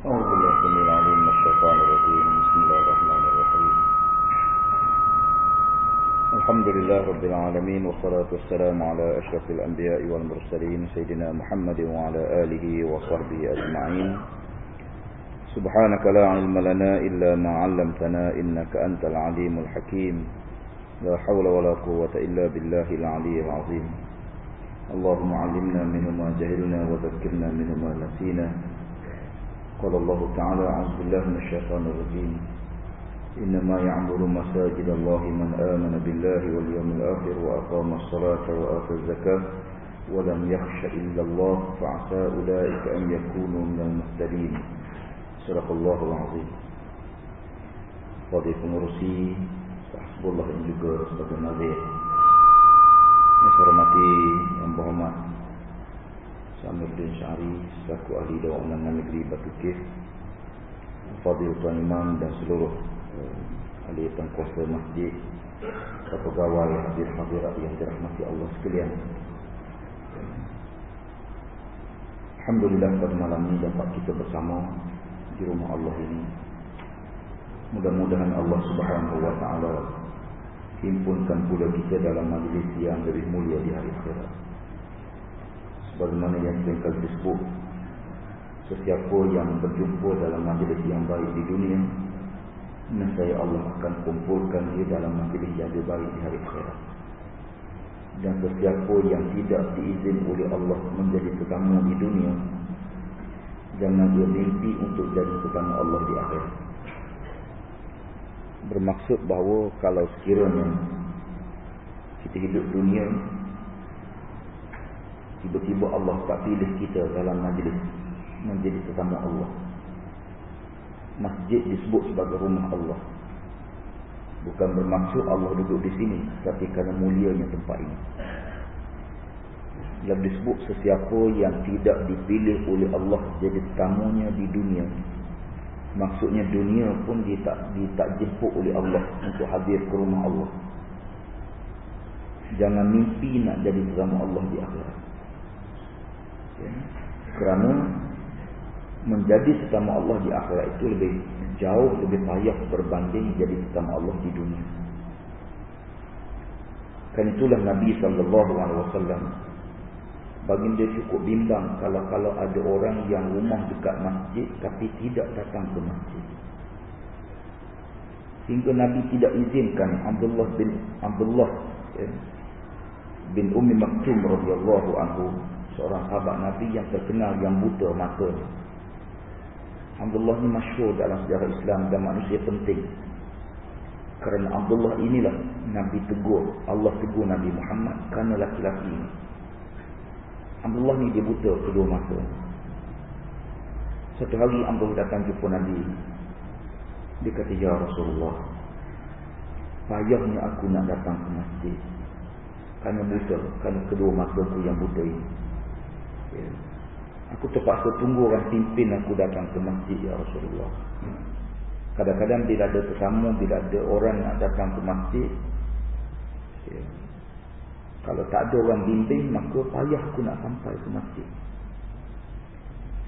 أعوذ بالله السميع العليم الشيطان الرجيم. بسم الله الرحمن الرحيم. الحمد لله رب العالمين والصلاة والسلام على أشرف الأنبياء والمرسلين سيدنا محمد وعلى آله وصحبه أجمعين. سبحانك لا علم لنا إلا ما علمتنا إنك أنت العليم الحكيم. لا حول ولا قوة إلا بالله العلي العظيم. اللهم علمنا منه ما جهلنا وذكرنا منه ما نسينا. قال الله تعالى أعوذ بالله من الشيطان الرجيم. إنما يعمر مساجد الله من آمن بالله واليوم الآخر وأقام الصلاة وآتى الزكاة ولم يخش إلا الله فعسى أولئك أن يكونوا من المهتدين. صدق الله العظيم. Fadil pengurusi Hizbullah ini juga sebagai nazir. Yang saya hormati Yang berhormat Samiruddin Syari Selaku ahli Dewan Undangan Negeri Batu Kif Fadil Tuan Imam dan seluruh uh, Ahli Tengkuasa Masjid Pegawai hadir-hadirat yang dirahmati Allah sekalian. Alhamdulillah pada malam ini dapat kita bersama Di rumah Allah ini. Mudah-mudahan Allah subhanahu wa ta'ala Himpunkan pula kita dalam majlis yang lebih mulia di hari akhirat Sebagaimana yang seringkali disebut Sesiapa yang berjumpa dalam majlis yang baik di dunia Nescaya Allah akan kumpulkan dia dalam majlis yang lebih baik di hari akhirat. Dan sesiapa yang tidak diizin oleh Allah menjadi tetamu di dunia Jangan dia mimpi untuk jadi tetamu Allah di akhirat. Bermaksud bahawa kalau sekiranya kita hidup dunia tiba-tiba Allah tak pilih kita dalam majlis. Menjadi tetamu Allah. Masjid disebut sebagai rumah Allah. Bukan bermaksud Allah duduk di sini tapi kerana mulianya tempat ini. Dalam disebut sesiapa yang tidak dipilih oleh Allah jadi tamunya di dunia. Maksudnya dunia pun dia tak, dia tak jemput oleh Allah untuk hadir ke rumah Allah. Jangan mimpi nak jadi bersama Allah di akhirat. Kerana menjadi tetamu Allah di akhirat itu lebih jauh lebih payah berbanding jadi tetamu Allah di dunia. Kan itulah Nabi sallallahu alaihi wasallam Baginda cukup bimbang kalau-kalau ada orang yang rumah dekat masjid tapi tidak datang ke masjid. Hingga Nabi tidak izinkan Abdullah bin Abdullah ya, bin Ummi Maktum radhiyallahu anhu seorang sahabat Nabi yang terkenal yang buta mata. Abdullah ni masyhur dalam sejarah Islam dan manusia penting. Kerana Abdullah inilah Nabi tegur, Allah tegur Nabi Muhammad kerana laki-laki ini. Abdullah ni dia buta kedua mata. Satu hari Abdullah datang jumpa Nabi. Dia kata, Ya Rasulullah. Payahnya aku nak datang ke masjid. Kerana buta. Kerana kedua mata aku yang buta ini. Aku terpaksa tunggu orang pimpin aku datang ke masjid, Ya Rasulullah. Kadang-kadang bila ada tetamu, bila ada orang nak datang ke masjid. Ya. Kalau tak ada orang bimbing, maka payah aku nak sampai ke masjid.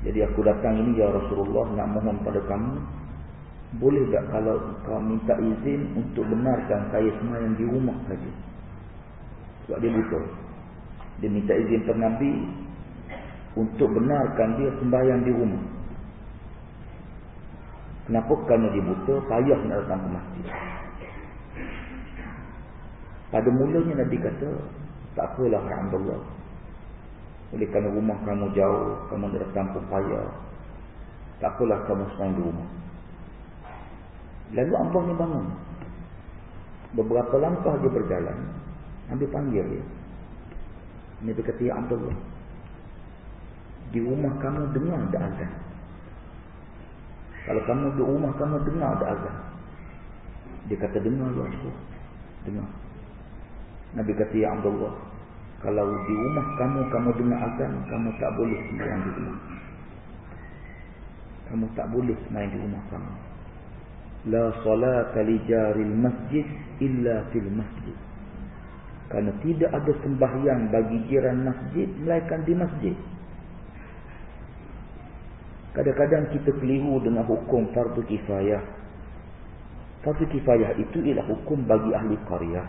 Jadi aku datang ini, Ya Rasulullah, nak mohon pada kamu. Boleh tak kalau kau minta izin untuk benarkan saya semayang di rumah saja? Sebab dia buta. Dia minta izin Nabi untuk benarkan dia sembahyang di rumah. Kenapa? Kerana dia buta, payah nak datang ke masjid. Pada mulanya Nabi kata, tak apalah Alhamdulillah. Oleh kerana rumah kamu jauh, kamu datang pun payah. Tak apalah kamu sekarang di rumah. Lalu Allah ni bangun. Beberapa langkah dia berjalan. Nabi panggil dia. Nabi kata, Ya Abdullah. Di rumah kamu dengar ada azan. Kalau kamu di rumah kamu dengar ada azan. Dia kata, dengar ya Rasul. Dengar. Nabi kata, Ya Abdullah, kalau di rumah kamu, kamu dengar azan, kamu tak boleh sembahyang di rumah. Kamu tak boleh sembahyang di rumah kamu. La salata li jaril masjid illa fil masjid. Kerana tidak ada sembahyang bagi jiran masjid, melainkan di masjid. Kadang-kadang kita keliru dengan hukum fardu kifayah. Fardu kifayah itu ialah hukum bagi ahli qaryah.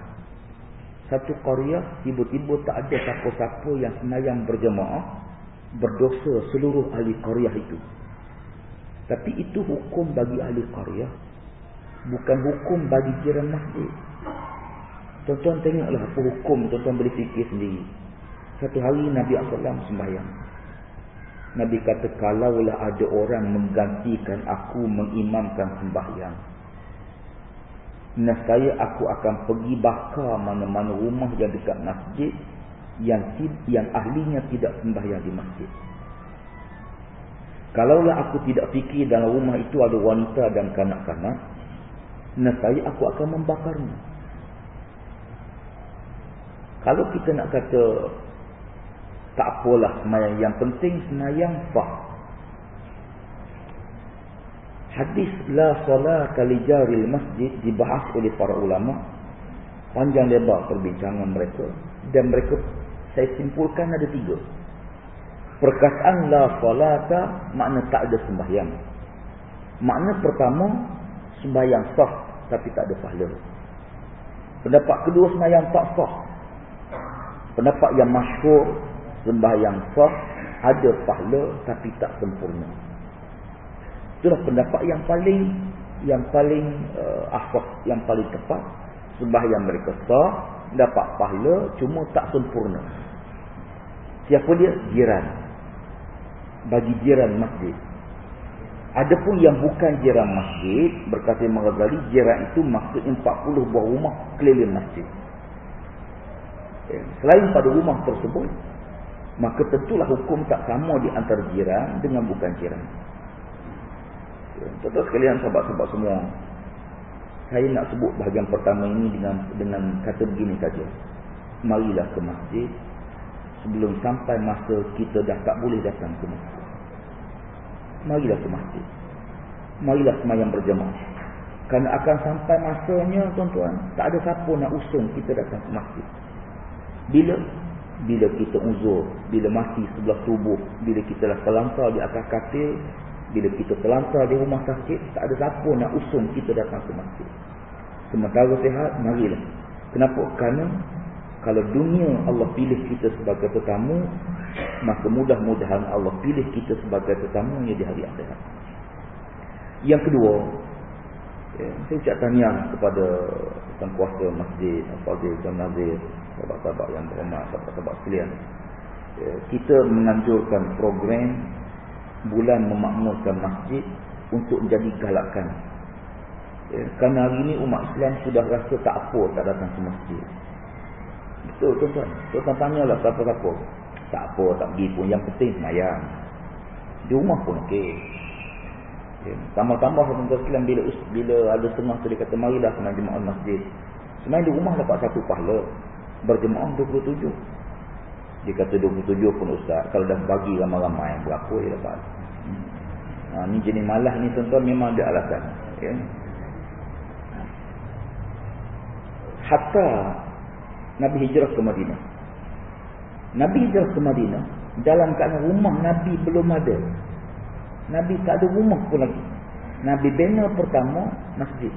Satu qaryah tiba-tiba tak ada siapa-siapa yang semayang berjemaah berdosa seluruh ahli qaryah itu. Tapi itu hukum bagi ahli qaryah. Bukan hukum bagi jiran masjid. Tuan-tuan tengoklah apa hukum tuan-tuan boleh fikir sendiri. Satu hari Nabi SAW sembahyang. Nabi kata, kalaulah ada orang menggantikan aku mengimamkan sembahyang. Nescaya aku akan pergi bakar mana-mana rumah yang dekat masjid yang yang ahlinya tidak sembahyang di masjid. Kalaulah aku tidak fikir dalam rumah itu ada wanita dan kanak-kanak, nescaya aku akan membakarnya. Kalau kita nak kata tak apalah semayang. Yang penting semayang sah. Hadis la salat li jaril masjid dibahas oleh para ulama. Panjang lebar perbincangan mereka. Dan mereka saya simpulkan ada tiga. Perkataan la salata makna tak ada sembahyang. Makna pertama sembahyang sah tapi tak ada pahala. Pendapat kedua sembahyang tak sah. Pendapat yang masyhur sembahyang sah ada pahala tapi tak sempurna. Itulah pendapat yang paling yang paling uh, asas yang paling tepat sembahyang mereka sah dapat pahala cuma tak sempurna. Siapa dia? Jiran. Bagi jiran masjid. Adapun yang bukan jiran masjid, berkata Imam Ghazali, jiran itu maksud 40 buah rumah keliling masjid. Selain pada rumah tersebut, maka tentulah hukum tak sama di antara jiran dengan bukan jiran. Tentu sekalian sahabat-sahabat semua. Saya nak sebut bahagian pertama ini dengan dengan kata begini saja. Marilah ke masjid sebelum sampai masa kita dah tak boleh datang ke masjid. Marilah ke masjid. Marilah semayang berjemaah. Kerana akan sampai masanya tuan-tuan, tak ada siapa nak usung kita datang ke masjid. Bila bila kita uzur, bila mati sebelah tubuh, bila kita dah terlantar di atas katil, bila kita terlantar di rumah sakit, tak ada siapa nak usung kita datang ke masjid. Sementara sehat, marilah. Kenapa? Kerana kalau dunia Allah pilih kita sebagai tetamu, maka mudah-mudahan Allah pilih kita sebagai tetamunya di hari akhirat. Yang kedua, ya, saya ucap tanya kepada tuan kuasa masjid, Al-Fadhil dan Nazir, sahabat-sahabat yang berhormat, sahabat-sahabat sekalian. Ya, kita menganjurkan program bulan memakmurkan masjid untuk menjadi galakan. Ya, kerana hari ini umat Islam sudah rasa tak apa tak datang ke masjid. Betul tuan-tuan. Tuan-tuan tanyalah siapa-siapa. Tak apa tak pergi pun. Yang penting semayang. Di rumah pun okey. Ya, tambah-tambah tuan-tuan sekalian bila, bila ada setengah tu dia kata marilah semayang jemaah masjid. Semayang di rumah dapat satu pahala berjemaah 27 dia kata 27 pun ustaz. Kalau dah bagi ramai-ramai berapa dia dapat? Ha, ni jenis malah ni tuan-tuan memang ada alasan. Ya. hatta Nabi hijrah ke Madinah. Nabi hijrah ke Madinah dalam keadaan rumah Nabi belum ada. Nabi tak ada rumah pun lagi. Nabi bina pertama masjid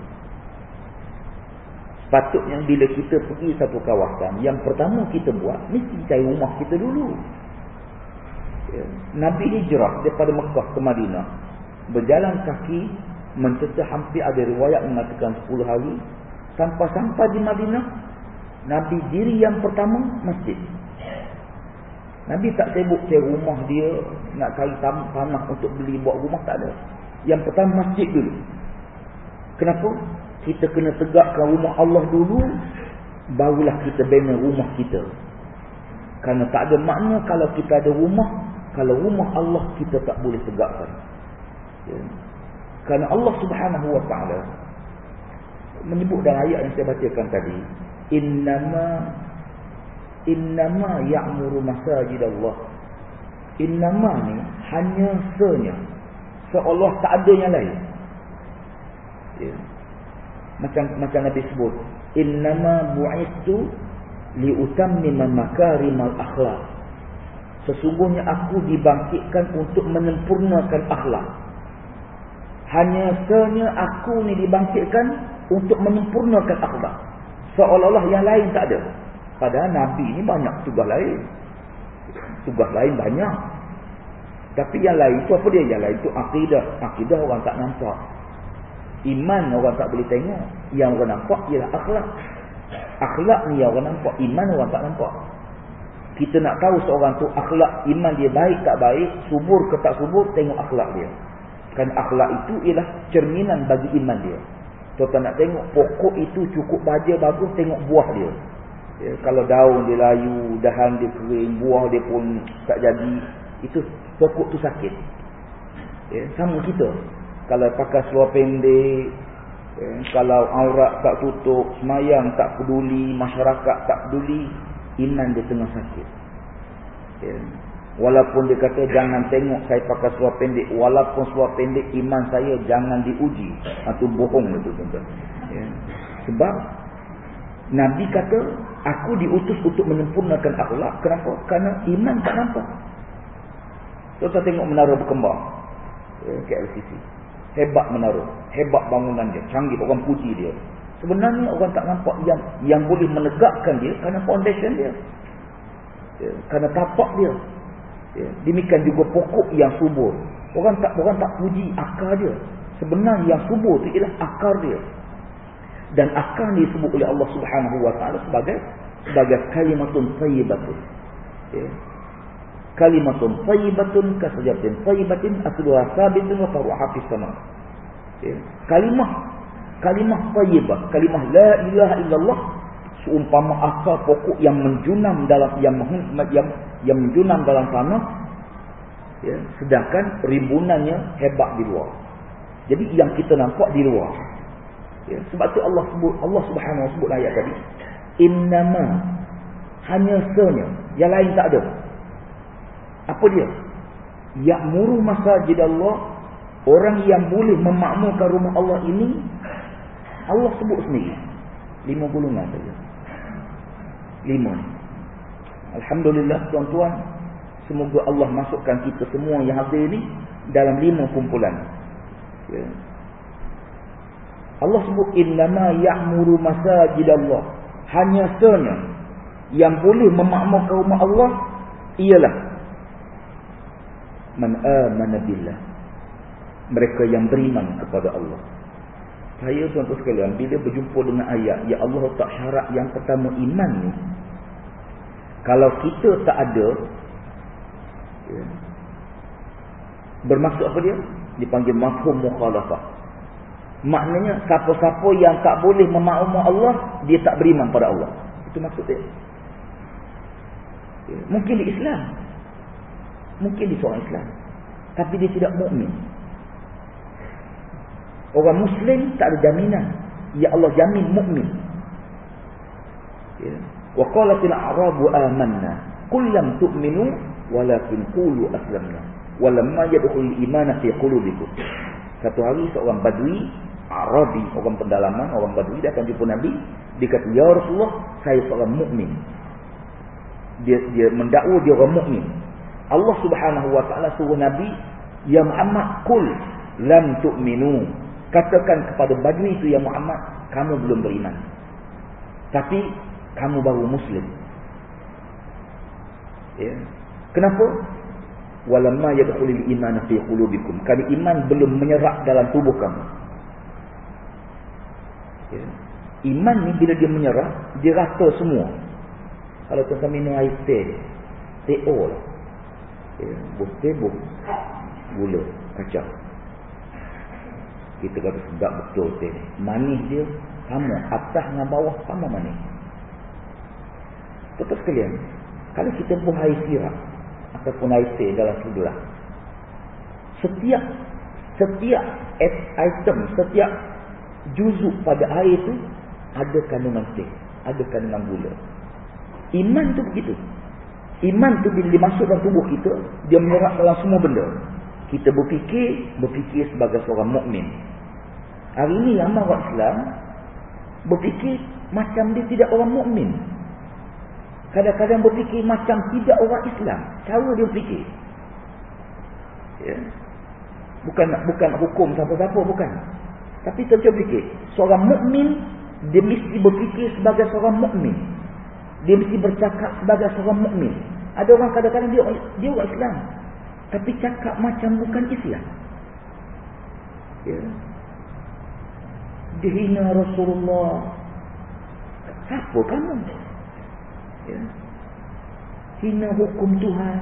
Patutnya bila kita pergi satu kawasan, yang pertama kita buat, mesti cari rumah kita dulu. Ya. Nabi hijrah daripada Mekah ke Madinah. Berjalan kaki, mencecah hampir ada riwayat mengatakan 10 hari. Sampai-sampai di Madinah, Nabi diri yang pertama, masjid. Nabi tak sibuk cari rumah dia, nak cari tanah untuk beli buat rumah, tak ada. Yang pertama, masjid dulu. Kenapa? Kita kena tegakkan rumah Allah dulu barulah kita bina rumah kita. Kerana tak ada makna kalau kita ada rumah kalau rumah Allah kita tak boleh tegakkan. Ya. kerana Allah subhanahu wa ta'ala menyebut dalam ayat yang saya bacakan tadi innama innama ya'muru masajid Allah innama ni hanya senya. Seolah tak ada yang lain. Ya macam macam Nabi sebut innama bu'istu li utammima makarimal akhlaq Sesungguhnya aku dibangkitkan untuk menyempurnakan akhlak. Hanya senya aku ni dibangkitkan untuk menyempurnakan akhlak. Seolah-olah yang lain tak ada. Padahal Nabi ni banyak tugas lain. Tugas lain banyak. Tapi yang lain tu apa dia? Yang lain tu akidah. Akidah orang tak nampak. Iman orang tak boleh tengok. Yang orang nampak ialah akhlak. Akhlak ni yang orang nampak. Iman orang tak nampak kita nak tahu seorang tu akhlak iman dia baik tak baik, subur ke tak subur, tengok akhlak dia. Kan akhlak itu ialah cerminan bagi iman dia. Tuan nak tengok pokok itu cukup baja bagus, tengok buah dia. Ya, kalau daun dia layu, dahan dia kering, buah dia pun tak jadi, itu pokok tu sakit. Ya, sama kita. Kalau pakai seluar pendek, ya, kalau aurat tak tutup, semayang tak peduli, masyarakat tak peduli, iman dia tengah sakit. Ya. Walaupun dia kata jangan tengok saya pakai seluar pendek. Walaupun seluar pendek iman saya jangan diuji. Itu bohong itu. Ya. Sebab Nabi kata aku diutus untuk menyempurnakan akhlak. Kenapa? Kerana iman tak nampak. Tuan-tuan tengok menara berkembang. Ya, KLCC. Hebat menara. Hebat bangunan dia. Canggih orang puji dia. Sebenarnya orang tak nampak yang yang boleh menegakkan dia kerana foundation dia. Ya, kerana tapak dia. Ya, demikian juga pokok yang subur. Orang tak orang tak puji akar dia. Sebenarnya yang subur itu ialah akar dia. Dan akar ni disebut oleh Allah Subhanahu Wa Taala sebagai sebagai kalimatun thayyibatun. Ya. Kalimatun thayyibatun kasajatin thayyibatin asluha sabitun wa faruha fis sama. Ya. Kalimah kalimah tayyibah, kalimah la ilaha illallah seumpama akar pokok yang menjunam dalam yang yang, yang menjunam dalam tanah ya, sedangkan rimbunannya hebat di luar. Jadi yang kita nampak di luar. Ya, sebab tu Allah sebut Allah Subhanahu sebut ayat tadi innama hanya senya yang lain tak ada. Apa dia? Ya'muru masajid Allah orang yang boleh memakmurkan rumah Allah ini Allah sebut sendiri. Lima golongan saja. Lima. Alhamdulillah tuan-tuan. Semoga Allah masukkan kita semua yang hadir ni dalam lima kumpulan. Ya. Allah sebut innama ya'muru masajid Allah. Hanya senya yang boleh memakmurkan rumah Allah ialah man amana billah. Mereka yang beriman kepada Allah. Saya tuan-tuan sekalian, bila berjumpa dengan ayat, Ya Allah tak syarat yang pertama iman ni. Kalau kita tak ada, ya, bermaksud apa dia? Dipanggil mafhum mukhalafah. Maknanya, siapa-siapa yang tak boleh memaklumi Allah, dia tak beriman pada Allah. Itu maksud dia. Ya, mungkin di Islam. Mungkin di seorang Islam. Tapi dia tidak mukmin. Orang Muslim tak ada jaminan. Ya Allah jamin mukmin. Ya. Wa qalatil a'rabu amanna. Qul lam tu'minu walakin qulu aslamna. Walamma yadkhulul imana fi qulubikum. Satu hari seorang badui Arabi, orang pendalaman, orang badui datang jumpa Nabi, dia kata, "Ya Rasulullah, saya seorang mukmin." Dia dia mendakwa dia orang mukmin. Allah Subhanahu wa taala suruh Nabi, "Ya Muhammad, qul lam tu'minu Katakan kepada badui itu ya Muhammad, kamu belum beriman. Tapi kamu baru muslim. Ya. Kenapa? Walamma yadkhulul iman fi qulubikum. Kali iman belum menyerap dalam tubuh kamu. Ya. Iman ni bila dia menyerap, dia rata semua. Kalau tuan-tuan minum air teh, TO lah. Ya, buh teh, buh gula, kacang. Kita kata sedap betul teh ni. Manis dia sama. Atas dengan bawah sama manis. Betul sekalian. Kalau kita buah air sirap. Ataupun air teh dalam sudulah. Setiap. Setiap item. Setiap juzuk pada air itu. Ada kandungan teh. Ada kandungan gula. Iman tu begitu. Iman tu bila dimasuk dalam tubuh kita. Dia menyerap dalam semua benda. Kita berfikir, berfikir sebagai seorang mukmin. Hari ini ramai orang Islam berfikir macam dia tidak orang mukmin. Kadang-kadang berfikir macam tidak orang Islam. Cara dia fikir. Ya. Bukan bukan hukum siapa-siapa, bukan. Tapi tentu fikir. Seorang mukmin dia mesti berfikir sebagai seorang mukmin. Dia mesti bercakap sebagai seorang mukmin. Ada orang kadang-kadang dia dia orang Islam. Tapi cakap macam bukan Islam. Ya. Dihina Rasulullah. Siapa kamu? Ya. Hina hukum Tuhan.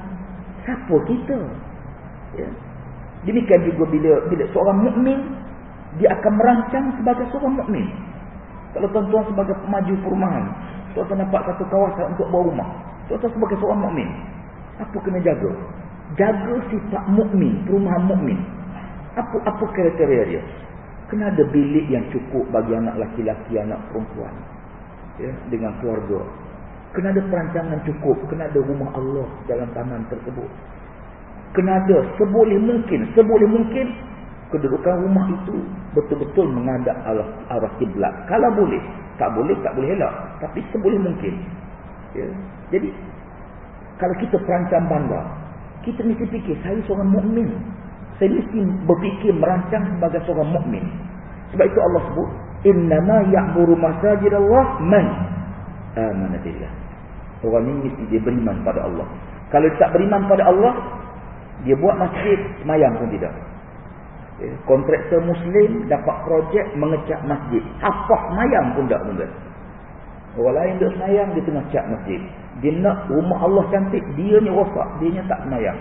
Siapa kita? Ya. Demikian juga bila bila seorang mukmin dia akan merancang sebagai seorang mukmin. Kalau tuan-tuan sebagai pemaju perumahan, tuan-tuan nampak satu kawasan untuk bawa rumah. Tuan-tuan sebagai seorang mukmin, apa kena jaga? Jaga sifat mukmin, perumahan mukmin. Apa apa kriteria dia? Kena ada bilik yang cukup bagi anak laki-laki, anak perempuan. Ya, dengan keluarga. Kena ada perancangan cukup, kena ada rumah Allah dalam taman tersebut. Kena ada seboleh mungkin, seboleh mungkin kedudukan rumah itu betul-betul menghadap arah, arah kiblat. Kalau boleh, tak boleh, tak boleh elak. Tapi seboleh mungkin. Ya. Jadi, kalau kita perancang bangga, kita mesti fikir, saya seorang mukmin. Saya mesti berfikir merancang sebagai seorang mukmin. Sebab itu Allah sebut, Innama masajid Allah man amana billah. Orang ini mesti dia beriman pada Allah. Kalau tak beriman pada Allah, dia buat masjid, semayang pun tidak. Ya, kontraktor Muslim dapat projek mengecat masjid. Apa semayang pun tak mungkin. Orang lain duduk semayang, dia tengah cat masjid. Dia nak rumah Allah cantik, dia ni rosak. Dia ni tak semayang.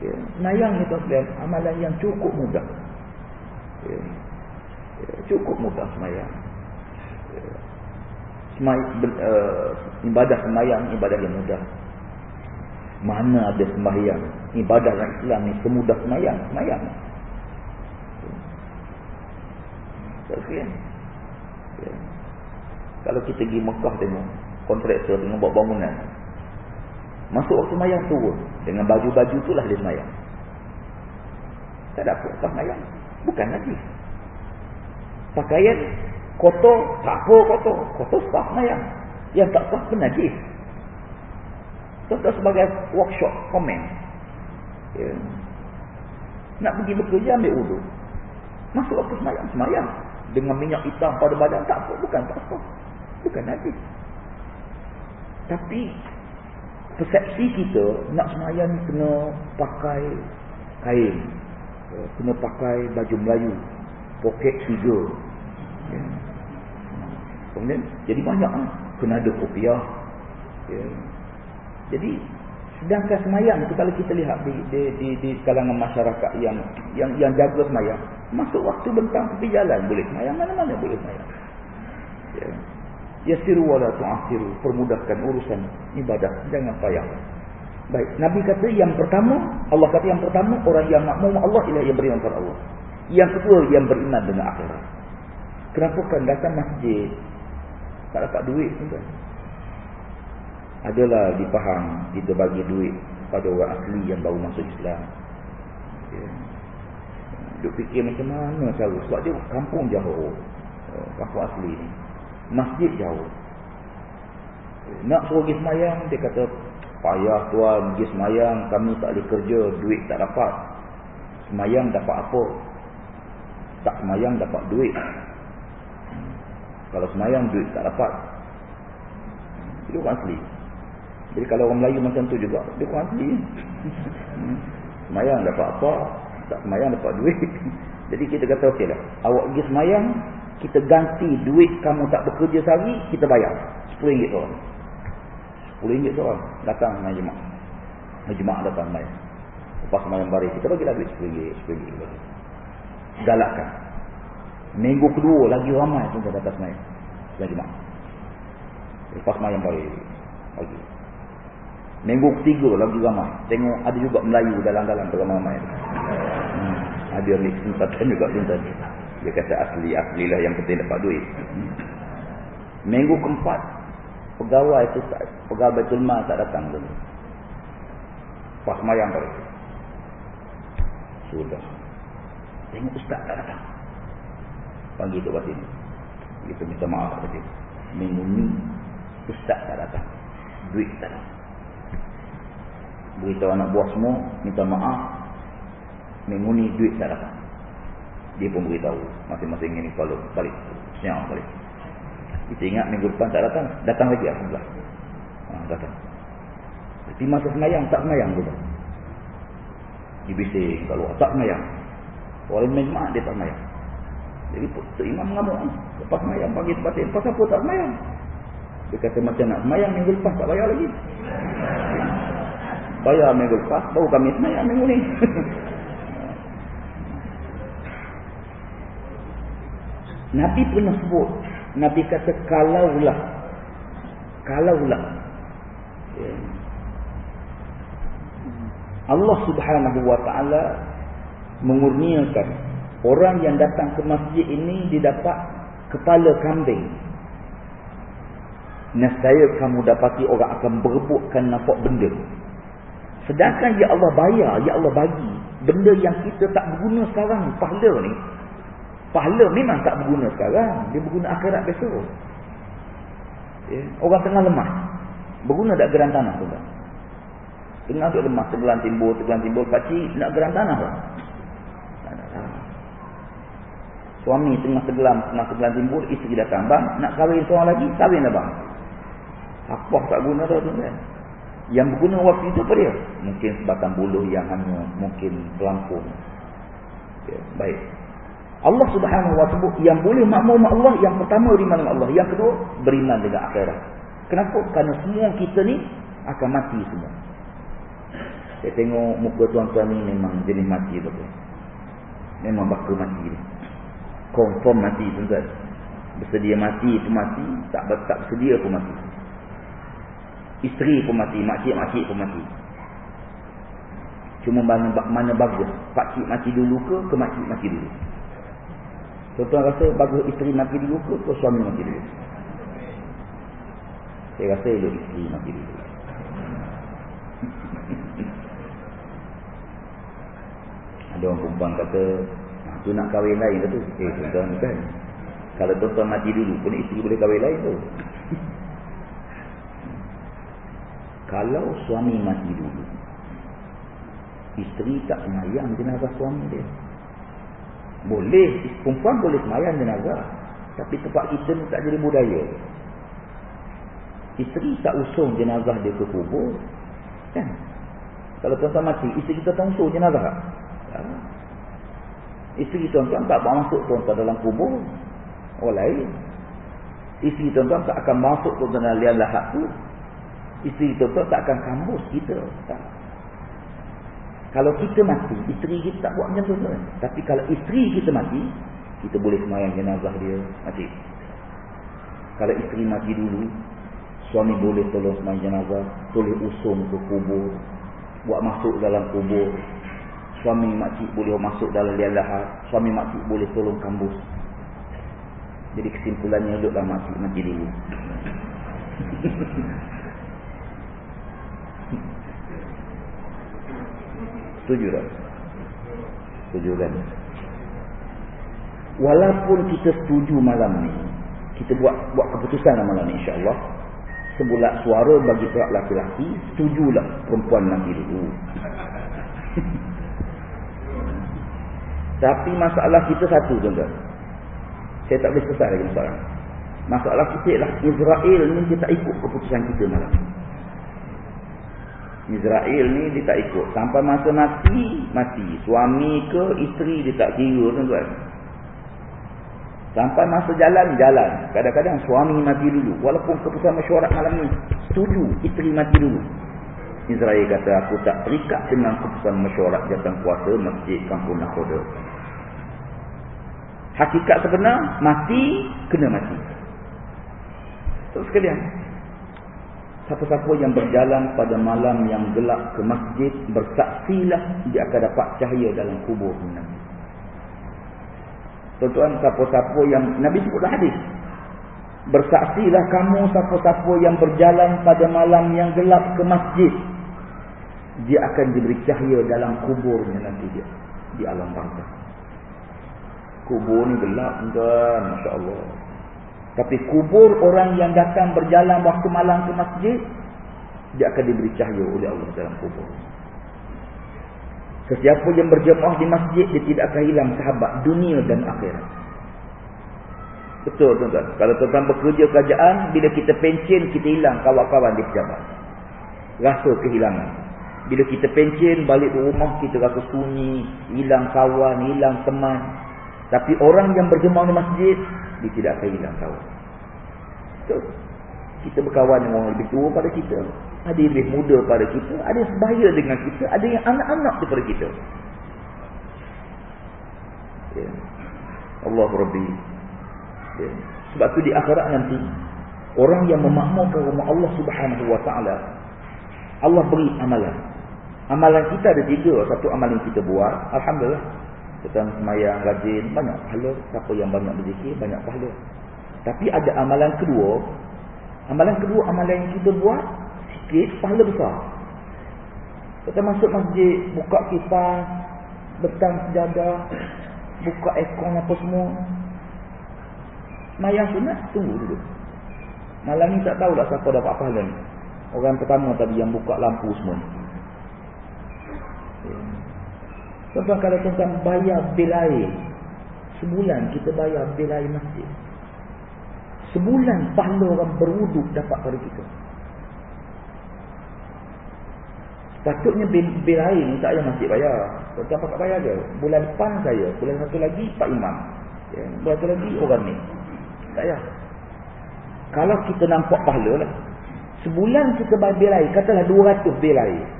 Ya, semayang ni tuan amalan yang cukup mudah. Ya, cukup mudah semayang. Ya, semay, uh, ibadah semayang, ibadah yang mudah. Mana ada semayang? Ibadah Islam ni semudah semayang. Semayang. Sekian. Ya. Kalau kita pergi Mekah tengok kontraktor tengok buat bangunan. Masuk waktu mayang turun dengan baju-baju itulah dia semayang. Tak ada apa tak semayang. Bukan lagi. Pakaian kotor, tak apa kotor. Kotor sah semayang. Yang tak pun najis. Contoh sebagai workshop komen. Ya. Nak pergi bekerja ambil uduk. Masuk waktu semayang, semayang dengan minyak hitam pada badan tak apa. Bukan tak apa. Bukan najis tapi persepsi kita nak semayang kena pakai kain. Kena pakai baju Melayu. Poket tiga. Ya. kemudian jadi banyak lah. kena ada kopiah. Ya. jadi sedangkan semayang tu kalau kita lihat di, di, di, di kalangan masyarakat yang yang yang jaga semayang Masuk waktu bentang tepi jalan boleh semayang. Mana-mana boleh semayang. Ya. Yasiru wala tu'asiru. Permudahkan urusan ibadah. Jangan payah. Baik. Nabi kata yang pertama. Allah kata yang pertama. Orang yang makmum Allah ialah yang beriman kepada Allah. Yang kedua yang beriman dengan akhirat. Kenapa kan datang masjid. Tak dapat duit pun kan. Adalah dipaham kita bagi duit pada orang asli yang baru masuk Islam. Ya. Duk fikir macam mana cara. Sebab dia kampung jauh. Oh, kampung asli ni. Masjid jauh. Nak suruh pergi semayang. Dia kata. Payah tuan pergi semayang. Kami tak boleh kerja. Duit tak dapat. Semayang dapat apa? Tak semayang dapat duit. Kalau semayang duit tak dapat. Dia orang asli. Jadi kalau orang Melayu macam tu juga. Dia orang asli. Semayang dapat apa? Tak semayang dapat duit. Jadi kita kata okey lah. Awak pergi semayang, kita ganti duit kamu tak bekerja sehari, kita bayar. RM10 seorang. RM10 seorang. Datang main jemaah. Main jemaah datang main. Lepas semayang baris, kita bagilah duit RM10. RM10. Galakkan. Minggu kedua lagi ramai pun datang semayang. Semayang jemaah. Lepas semayang baris. Lagi. Minggu ketiga lagi ramai. Tengok ada juga Melayu dalam-dalam ramai-ramai. Hmm. Ada mix kesempatan juga tuan Dia kata asli-asli lah yang penting dapat duit. Hmm. Minggu keempat pegawai itu pegawai Baitul Mal tak datang dulu. Pas mayang baru. Sudah. Tengok ustaz tak datang. Panggil tu batin. Kita minta maaf. Minggu ni ustaz tak datang. Duit tak ada. Beritahu anak buah semua, minta maaf. Minggu ni duit tak datang. Dia pun beritahu. Masing-masing ini kalau balik. Senyap balik. Kita ingat minggu depan tak datang. Datang lagi Alhamdulillah. Ha, datang. Tapi masa semayang, tak semayang pun. Dibising kalau tak semayang. Orang main mak dia tak semayang. Jadi tu imam mengamuk. Lepas semayang pagi tepatin. Pasal apa tak semayang? Dia kata macam nak semayang minggu lepas tak bayar lagi. Bayar minggu lepas baru kami semayang minggu ni. Nabi pernah sebut. Nabi kata kalaulah. Kalaulah. Ya. Allah subhanahu wa ta'ala mengurniakan orang yang datang ke masjid ini didapat kepala kambing. Nescaya kamu dapati orang akan berebutkan nampak benda. Sedangkan ya Allah bayar, ya Allah bagi benda yang kita tak berguna sekarang, pahala ni. Pahala memang tak berguna sekarang, dia berguna akhirat besok. Ya. Orang tengah lemah. Berguna tak geran tanah tu tak? Tengah tu lemah, segelan timbul, segelan timbul, pakcik nak geran tanah tak? Suami tengah segelam, tengah segelam timbul, isteri datang. Bang, nak kahwin seorang lagi? Kahwin lah bang. Apa tak guna tu kan? Yang berguna waktu itu apa dia? Mungkin sebatang buluh yang hanya mungkin pelampung. Ya, baik. Allah subhanahu wa ta'ala yang boleh makmum Allah, yang pertama beriman dengan Allah. Yang kedua, beriman dengan akhirat. Kenapa? Kerana semua kita ni akan mati semua. Saya tengok muka tuan-tuan ni memang jenis mati betul. Memang bakal mati ni confirm mati tuan-tuan bersedia mati pun mati tak tak bersedia pun mati isteri pun mati makcik-makcik pun mati cuma mana, mana bagus pakcik mati dulu ke ke makcik mati dulu tuan-tuan rasa bagus isteri mati dulu ke ke suami mati dulu saya rasa elok isteri mati dulu ada orang perempuan kata Tu nak kahwin lain tu? Eh, tuan-tuan kan. Kalau tuan-tuan mati dulu pun isteri boleh kahwin lain tu. Kalau suami mati dulu. Isteri tak semayang jenazah suami dia. Boleh. Perempuan boleh semayang jenazah. Tapi tempat kita ni tak jadi budaya. Isteri tak usung jenazah dia ke kubur. Kan? Kalau tuan-tuan mati, isteri kita tak usung jenazah. Ya. Isteri tuan-tuan tak masuk tuan-tuan dalam kubur. Orang lain. Isteri tuan-tuan tak akan masuk tuan-tuan dalam lahat tu. Isteri tuan-tuan tak akan kambus kita. Tak. Kalau kita mati, isteri kita tak buat macam tu. Tapi kalau isteri kita mati, kita boleh semayang jenazah dia mati. Kalau isteri mati dulu, suami boleh tolong semayang jenazah, tolong usung ke kubur, buat masuk dalam kubur, suami makcik boleh masuk dalam lian lahat suami makcik boleh tolong kambus jadi kesimpulannya duduklah makcik mati dulu setuju tak? setuju kan? walaupun kita setuju malam ni kita buat buat keputusan malam ni insyaAllah sebulat suara bagi pihak laki-laki setujulah perempuan mati dulu Tapi masalah kita satu tuan-tuan. Saya tak boleh selesai lagi masalah. Masalah kita ialah Israel ni dia tak ikut keputusan kita malam Israel ni dia tak ikut. Sampai masa mati, mati. Suami ke isteri dia tak kira tuan-tuan. Sampai masa jalan, jalan. Kadang-kadang suami mati dulu. Walaupun keputusan mesyuarat malam ni setuju isteri mati dulu. Israel kata aku tak terikat dengan keputusan mesyuarat jatuh kuasa masjid kampung Nakhoda. Hakikat sebenar, mati, kena mati. Terus sekalian. Siapa-siapa yang berjalan pada malam yang gelap ke masjid, bersaksilah dia akan dapat cahaya dalam kubur Nabi. Tuan-tuan, siapa-siapa yang, Nabi sebutlah hadis. Bersaksilah kamu siapa-siapa yang berjalan pada malam yang gelap ke masjid. Dia akan diberi cahaya dalam kuburnya nanti dia. Di alam bangsa. Kubur ni gelap tuan, masya-Allah. Tapi kubur orang yang datang berjalan waktu malam ke masjid, dia akan diberi cahaya oleh Allah dalam kubur. Sesiapa yang berjemaah di masjid dia tidak akan hilang sahabat dunia dan akhirat. Betul tuan-tuan. Kalau tuan-tuan bekerja kerajaan bila kita pencen kita hilang kawan-kawan di pejabat. Rasa kehilangan. Bila kita pencen balik ke rumah kita rasa sunyi, hilang kawan, hilang teman. Tapi orang yang berjemaah di masjid dia tidak akan hilang kawan. Betul. Kita berkawan dengan orang lebih tua pada kita. Ada yang lebih muda pada kita. Ada yang sebaya dengan kita. Ada yang anak-anak daripada kita. Ya. Allah Rabbi. Ya. Sebab tu di akhirat nanti. Orang yang memakmurkan rumah Allah subhanahu wa ta'ala. Allah beri amalan. Amalan kita ada tiga. Satu amalan kita buat. Alhamdulillah. Kita semayang, rajin. Banyak pahala. Siapa yang banyak berzikir, banyak pahala. Tapi ada amalan kedua. Amalan kedua, amalan yang kita buat sikit, pahala besar. Kita masuk masjid, buka kipas, betang sejadah, buka ekor apa semua. Mayang sunat, tunggu dulu. Malam ni tak tahulah siapa dapat pahala ni. Orang pertama tadi yang buka lampu semua. Sebab kalau tuan bayar bil air, sebulan kita bayar bil air masjid. Sebulan pahala orang berwuduk dapat pada kita. Patutnya bil, bil air ni tak payah masjid bayar. Tak pakai bayar je. Bulan depan saya. Bulan satu lagi Pak Imam. Ya, bulan satu lagi orang ni. Tak payah. Kalau kita nampak pahala lah. Sebulan kita bayar bil air. Katalah 200 bil air.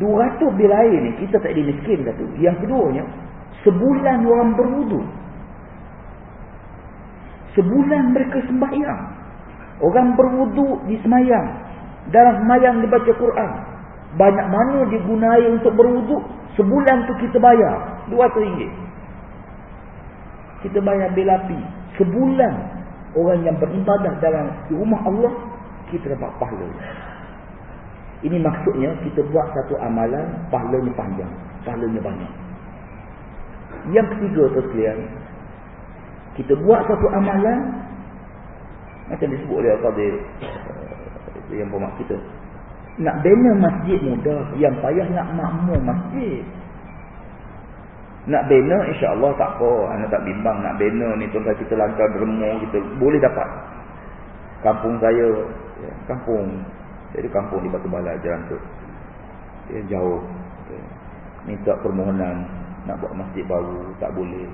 200 bil air ni kita tak ada miskin satu. Yang keduanya. Sebulan orang berwuduk. Sebulan mereka sembahyang. Orang berwuduk di semayang. Dalam semayang dibaca Quran. Banyak mana digunai untuk berwuduk. Sebulan tu kita bayar. RM200. Kita bayar bil api. Sebulan orang yang beribadah dalam rumah Allah. Kita dapat pahala. Ini maksudnya kita buat satu amalan. Pahalanya panjang. Pahalanya banyak. Yang ketiga tu sekalian kita buat satu amalan macam disebut oleh Al-Qadir uh, yang bermak kita nak bina masjid mudah yang payah nak makmur masjid nak bina insyaAllah tak apa anak tak bimbang nak bina ni tuan kita langkah derma kita boleh dapat kampung saya ya, kampung jadi kampung di Batu Balai jalan tu. Ya, jauh. Minta permohonan nak buat masjid baru tak boleh.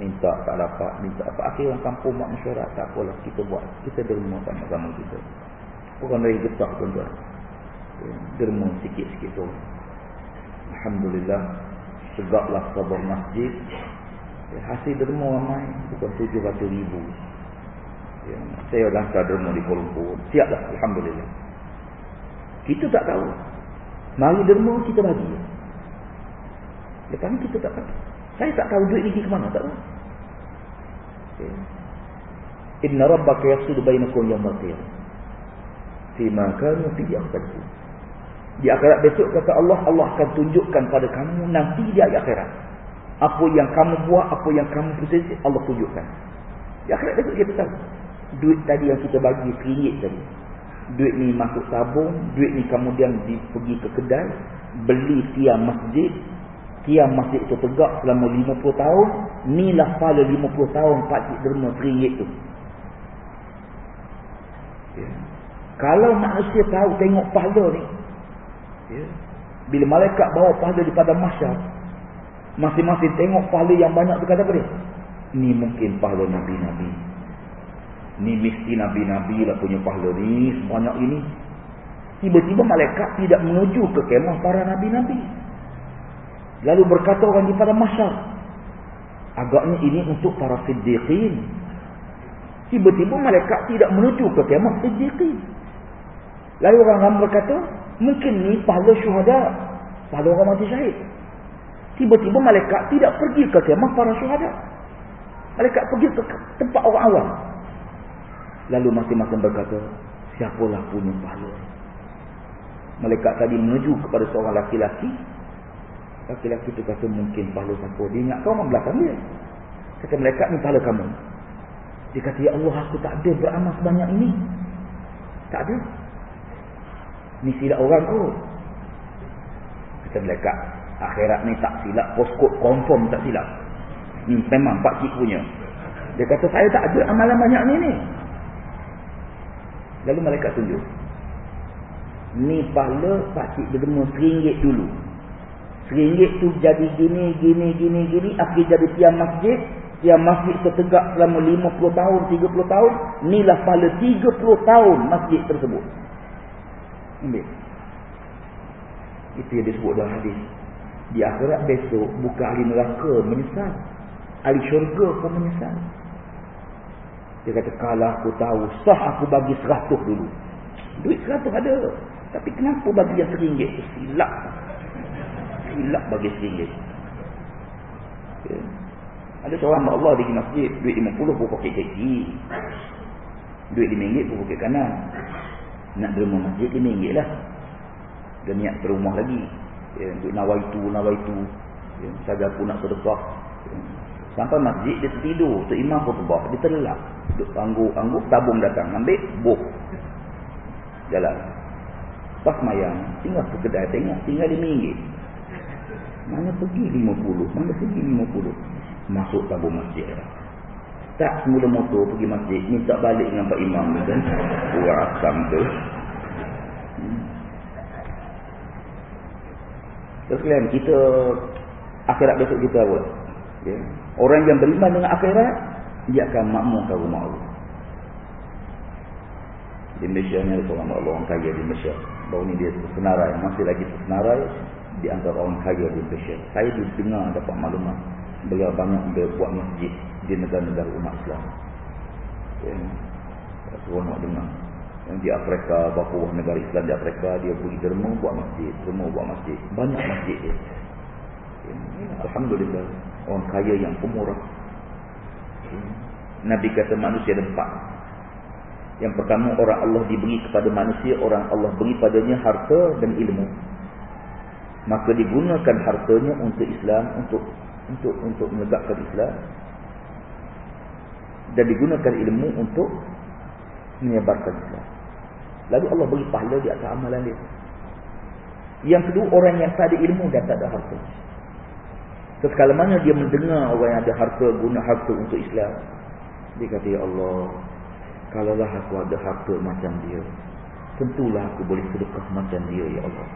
Minta tak dapat minta apa. Akhir orang kampung mak mesyuarat tak apalah kita buat. Kita derma sama-sama kita. Orang dari getah tuan-tuan. Derma sikit-sikit tu. Alhamdulillah segaklah sabar masjid. Ya, hasil derma ramai bukan 700 ribu. Ya, saya dah tak derma di Kuala Lumpur. Lah Alhamdulillah kita tak tahu mari derma kita bagi lepas ni kita tak tahu saya tak tahu duit ni pergi ke mana, tak tahu. Okay. Inna rabbaka yasudu bainakum yawmal qiyamah. Fima kanu fi yakhtalifun. Di akhirat besok kata Allah, Allah akan tunjukkan pada kamu nanti di akhirat. Apa yang kamu buat, apa yang kamu pusing, Allah tunjukkan. Di akhirat besok kita tahu. Duit tadi yang kita bagi RM1 tadi. Duit ni masuk tabung, duit ni kemudian pergi ke kedai, beli tiang masjid, Tiang masjid itu tegak selama 50 tahun. Inilah pada 50 tahun pakcik derma teriak tu. Ya. Kalau manusia tahu tengok pahala ni. Ya. Bila malaikat bawa pahala di pada masyar. Masing-masing tengok pahala yang banyak tu kata apa dia? Ni mungkin pahala Nabi-Nabi. Ni mesti Nabi-Nabi lah punya pahala ni. Sebanyak ini. Tiba-tiba malaikat tidak menuju ke kemah para Nabi-Nabi. Lalu berkata orang di pada masyar. Agaknya ini untuk para siddiqin. Tiba-tiba malaikat tidak menuju ke kemah siddiqin. Lalu orang ramai berkata, mungkin ni pahala syuhada. Pahala orang mati syahid. Tiba-tiba malaikat tidak pergi ke kemah para syuhada. Malaikat pergi ke tempat orang awam. Lalu masing-masing berkata, siapalah punya pahala. Malaikat tadi menuju kepada seorang laki-laki Laki-laki tu kata mungkin pahala siapa. Dia ingat kau orang belakang dia. Kata mereka ni pahala kamu. Dia kata ya Allah aku tak ada beramal sebanyak ini. Tak ada. Ni silap orang kot. Kata malaikat. Akhirat ni tak silap. Postcode confirm tak silap. Ni memang Pak Cik punya. Dia kata saya tak ada amalan banyak ni ni. Lalu malaikat tunjuk. Ni pahala Pak Cik derma seringgit dulu. Seringgit tu jadi gini, gini, gini, gini. Akhir jadi tiang masjid. Tiang masjid tertegak selama 50 tahun, 30 tahun. Inilah pahala 30 tahun masjid tersebut. Ambil. Itu yang disebut dalam hadis. Di akhirat besok, bukan ahli neraka menyesal. Ahli syurga pun menyesal. Dia kata, kalau aku tahu, sah aku bagi seratus dulu. Duit seratus ada. Tapi kenapa bagi yang seringgit? Silap. Silap bagi seringgit. Ya. Ada seorang Allah di masjid, duit lima puluh pun pakai kaki. Duit lima ringgit pun pakai kanan. Nak derma masjid lima ringgit lah. Dia niat ke rumah lagi. Ya, duit nawaitu, nawaitu. Ya, saja pun nak sedekah. Ya. Sampai masjid dia tertidur. Seimam pun tebak. Dia terlelap. Duk angguk-angguk, tabung datang. Ambil, boh. Jalan. Pas mayang, tinggal ke kedai tengok, tinggal lima ringgit. Mana pergi lima puluh? Mana pergi lima puluh? Masuk tabung masjid. Tak semula motor pergi masjid, minta balik dengan Pak Imam kan. Buat asam tu. Terus kalian, kita akhirat besok kita apa? Ya. Orang yang beriman dengan akhirat, dia akan makmurkan rumah Allah. Di Malaysia ni ada seorang orang kaya di Malaysia baru ni dia senarai masih lagi senarai di antara orang kaya di Malaysia saya dengar dapat maklumat beliau banyak dia buat masjid di negara-negara umat Islam ya. seronok dengar yang di Afrika beberapa negara Islam di Afrika dia pergi derma buat masjid derma buat masjid banyak masjid dia ya. Alhamdulillah orang kaya yang pemurah. Nabi kata manusia ada empat yang pertama orang Allah diberi kepada manusia, orang Allah beri padanya harta dan ilmu. Maka digunakan hartanya untuk Islam, untuk untuk untuk menegakkan Islam. Dan digunakan ilmu untuk menyebarkan Islam. Lalu Allah beri pahala di atas amalan dia. Yang kedua orang yang tak ada ilmu dan tak ada harta. Sekala mana dia mendengar orang yang ada harta guna harta untuk Islam. Dia kata ya Allah, Kalaulah aku ada harta macam dia Tentulah aku boleh sedekah macam dia Ya Allah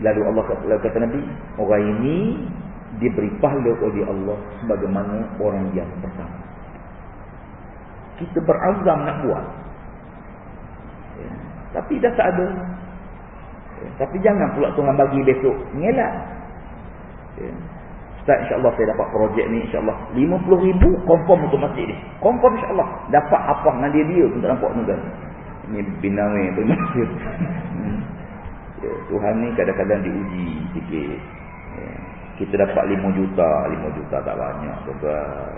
Lalu Allah kata, kata Nabi Orang ini Diberi pahala oleh Allah Sebagaimana orang yang pertama Kita berazam nak buat ya. Tapi dah tak ada ya. Tapi jangan pula Tuhan bagi besok Ngelak ya. Ustaz insyaAllah saya dapat projek ni insyaAllah. 50 ribu confirm untuk masjid ni confirm insyaAllah. Dapat apa dengan dia dia untuk nampak tuan ini binawi tu ya, Tuhan ni kadang-kadang diuji sikit. Ya. kita dapat 5 juta 5 juta tak banyak tuan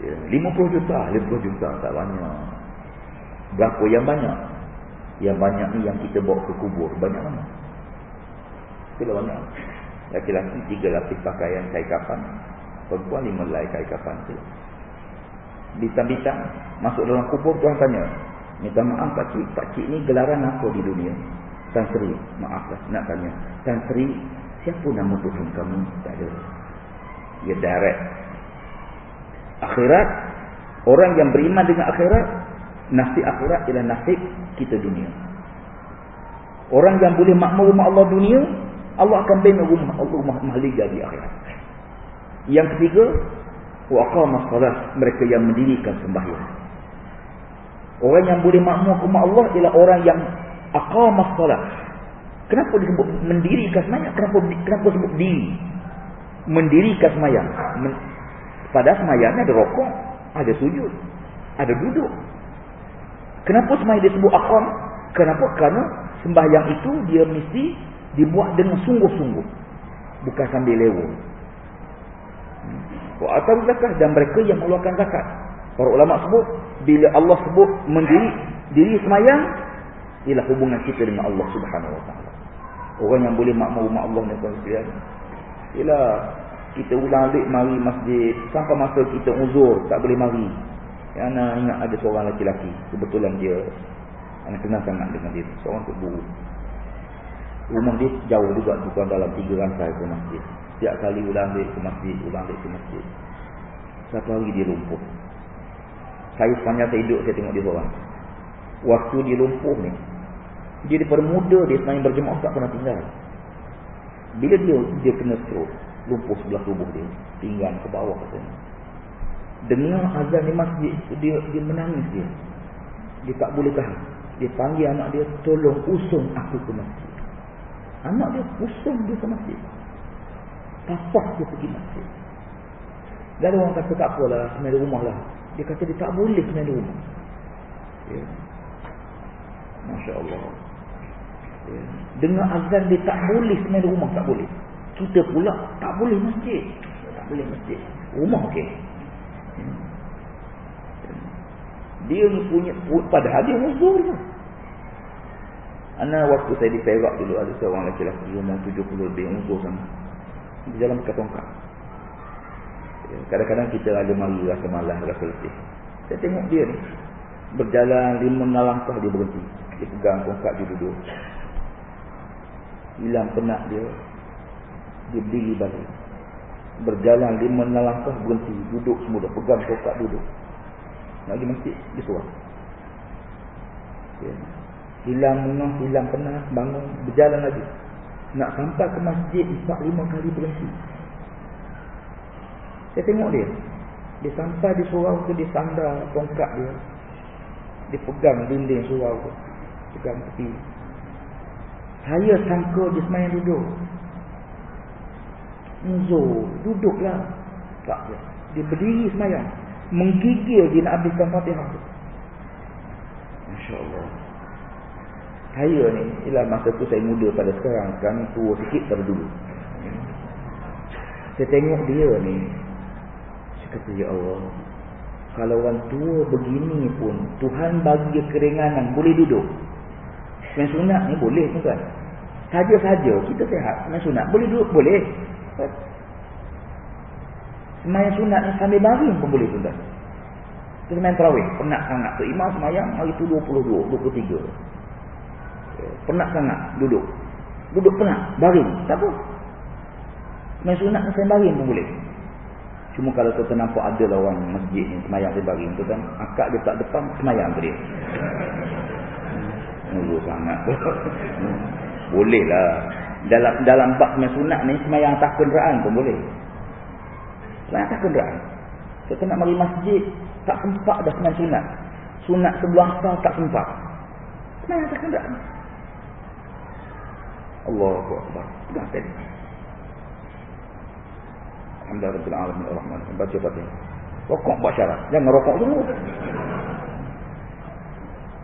ya, 50 juta 50 juta tak banyak. Berapa yang banyak? Yang banyak ni yang kita bawa ke kubur banyak mana? Tidak banyak Laki-laki tiga lapis pakaian kain kapan. Perempuan lima lai kain kapan. Bintang-bintang. Masuk dalam kubur Tuhan tanya. Minta maaf Pak Cik. Pak Cik ni gelaran apa di dunia? Tan Sri. Maaflah nak tanya. Tan Sri. Siapa nama Tuhan kamu? Tak ada. Dia direct. Akhirat. Orang yang beriman dengan akhirat. Nasib akhirat ialah nasib kita dunia. Orang yang boleh makmur rumah Allah dunia. Allah akan bina rumah Allah rumah mahliga di akhirat. Yang ketiga, wa aqama salat, mereka yang mendirikan sembahyang. Orang yang boleh makmur rumah Allah ialah orang yang aqama salat. Kenapa disebut mendirikan sembahyang? Kenapa kenapa sebut diri? Mendirikan sembahyang. Men, pada sembahyang ada rokok, ada sujud, ada duduk. Kenapa sembahyang disebut aqam? Kenapa? Kerana sembahyang itu dia mesti dibuat dengan sungguh-sungguh bukan sambil lewa. Wa atam zakat dan mereka yang mengeluarkan zakat. Para ulama sebut bila Allah sebut mendiri diri semayang ialah hubungan kita dengan Allah Subhanahu wa taala. Orang yang boleh makmur rumah Allah tuan sekalian. Ialah kita ulang alik mari masjid sampai masa kita uzur tak boleh mari. Kerana ingat ada seorang lelaki kebetulan dia Anak kenal sangat dengan dia. Seorang tu guru. Rumah dia jauh juga bukan dalam tiga rantai ke masjid. Setiap kali ulang alik ke masjid, ulang alik ke masjid. Satu hari dia lumpuh. Saya sepanjang saya hidup saya tengok dia seorang. Waktu dia lumpuh ni. Dia daripada muda dia semayang berjemaah tak pernah tinggal. Bila dia dia kena stroke. Lumpuh sebelah tubuh dia. Pinggang ke bawah katanya. Dengar azan di masjid. Dia, dia menangis dia. Dia tak boleh tahan. Dia panggil anak dia. Tolong usung aku ke masjid. Anak dia usung dia ke masjid. Tapak dia pergi masjid. Dan orang kata tak apalah. Semayang di rumah lah. Dia kata dia tak boleh semayang di rumah. Ya. Masya Allah. Ya. Dengar azan dia tak boleh semayang di rumah. Tak boleh. Kita pula tak boleh masjid. Tak boleh masjid. Rumah okey. Ya. Dia punya, padahal dia uzur tu. Anak waktu saya di Perak dulu ada seorang lelaki-lelaki umur 70 lebih uzur sana. Di dalam ketongkak. Ya, kadang-kadang kita ada mari rasa malas, rasa letih. Saya tengok dia ni. Berjalan lima langkah dia berhenti. Dia pegang tongkat dia duduk. Hilang penat dia. Dia berdiri balik. Berjalan lima langkah berhenti. Duduk semula. Pegang tongkat duduk. Nak pergi masjid. Dia suar. Ya. Hilang menah, hilang penat. Bangun. Berjalan lagi. Nak sampai ke masjid. Empat lima kali berhenti. Saya tengok dia. Dia sampai di surau tu. Dia sandar tongkat dia. Dia pegang dinding surau tu. Pegang tepi. Saya sangka dia semayang duduk. Muzur. Duduklah. Tak dia. Dia berdiri semayang. Menggigil dia nak habiskan fatihah tu. Masya Allah. Saya ni. Ialah masa tu saya muda pada sekarang. Sekarang tua sikit pada dulu. Saya tengok dia ni. Saya kata, Ya Allah. Kalau orang tua begini pun. Tuhan bagi keringanan. Boleh duduk. Main sunat ni boleh tuan. Saja-saja kita sehat. Main sunat boleh duduk boleh. Semayang sunat ni sambil baring pun boleh tuan. Kita main terawih. Penat sangat. So, imam semayang hari tu 22, 23. Penat sangat duduk. Duduk penat. Baring. Tak apa. Main sunat sambil baring pun boleh. Cuma kalau tuan nampak ada lah orang masjid ni semayang sambil baring tu kan. Akak dia tak depan semayang tu dia. Nunggu sangat. boleh lah. Dalam dalam bab semayang sunat ni, semayang atas kenderaan pun boleh. Semayang atas kenderaan. Kita nak mari masjid, tak sempat dah semayang sunat. Sunat sebelah asal tak sempat. Semayang atas kenderaan. Allahu Akbar. Dah tadi. Alhamdulillah Rabbil Alamin Ar-Rahman. Baca fatihah. Rokok buat syarat. Jangan rokok dulu.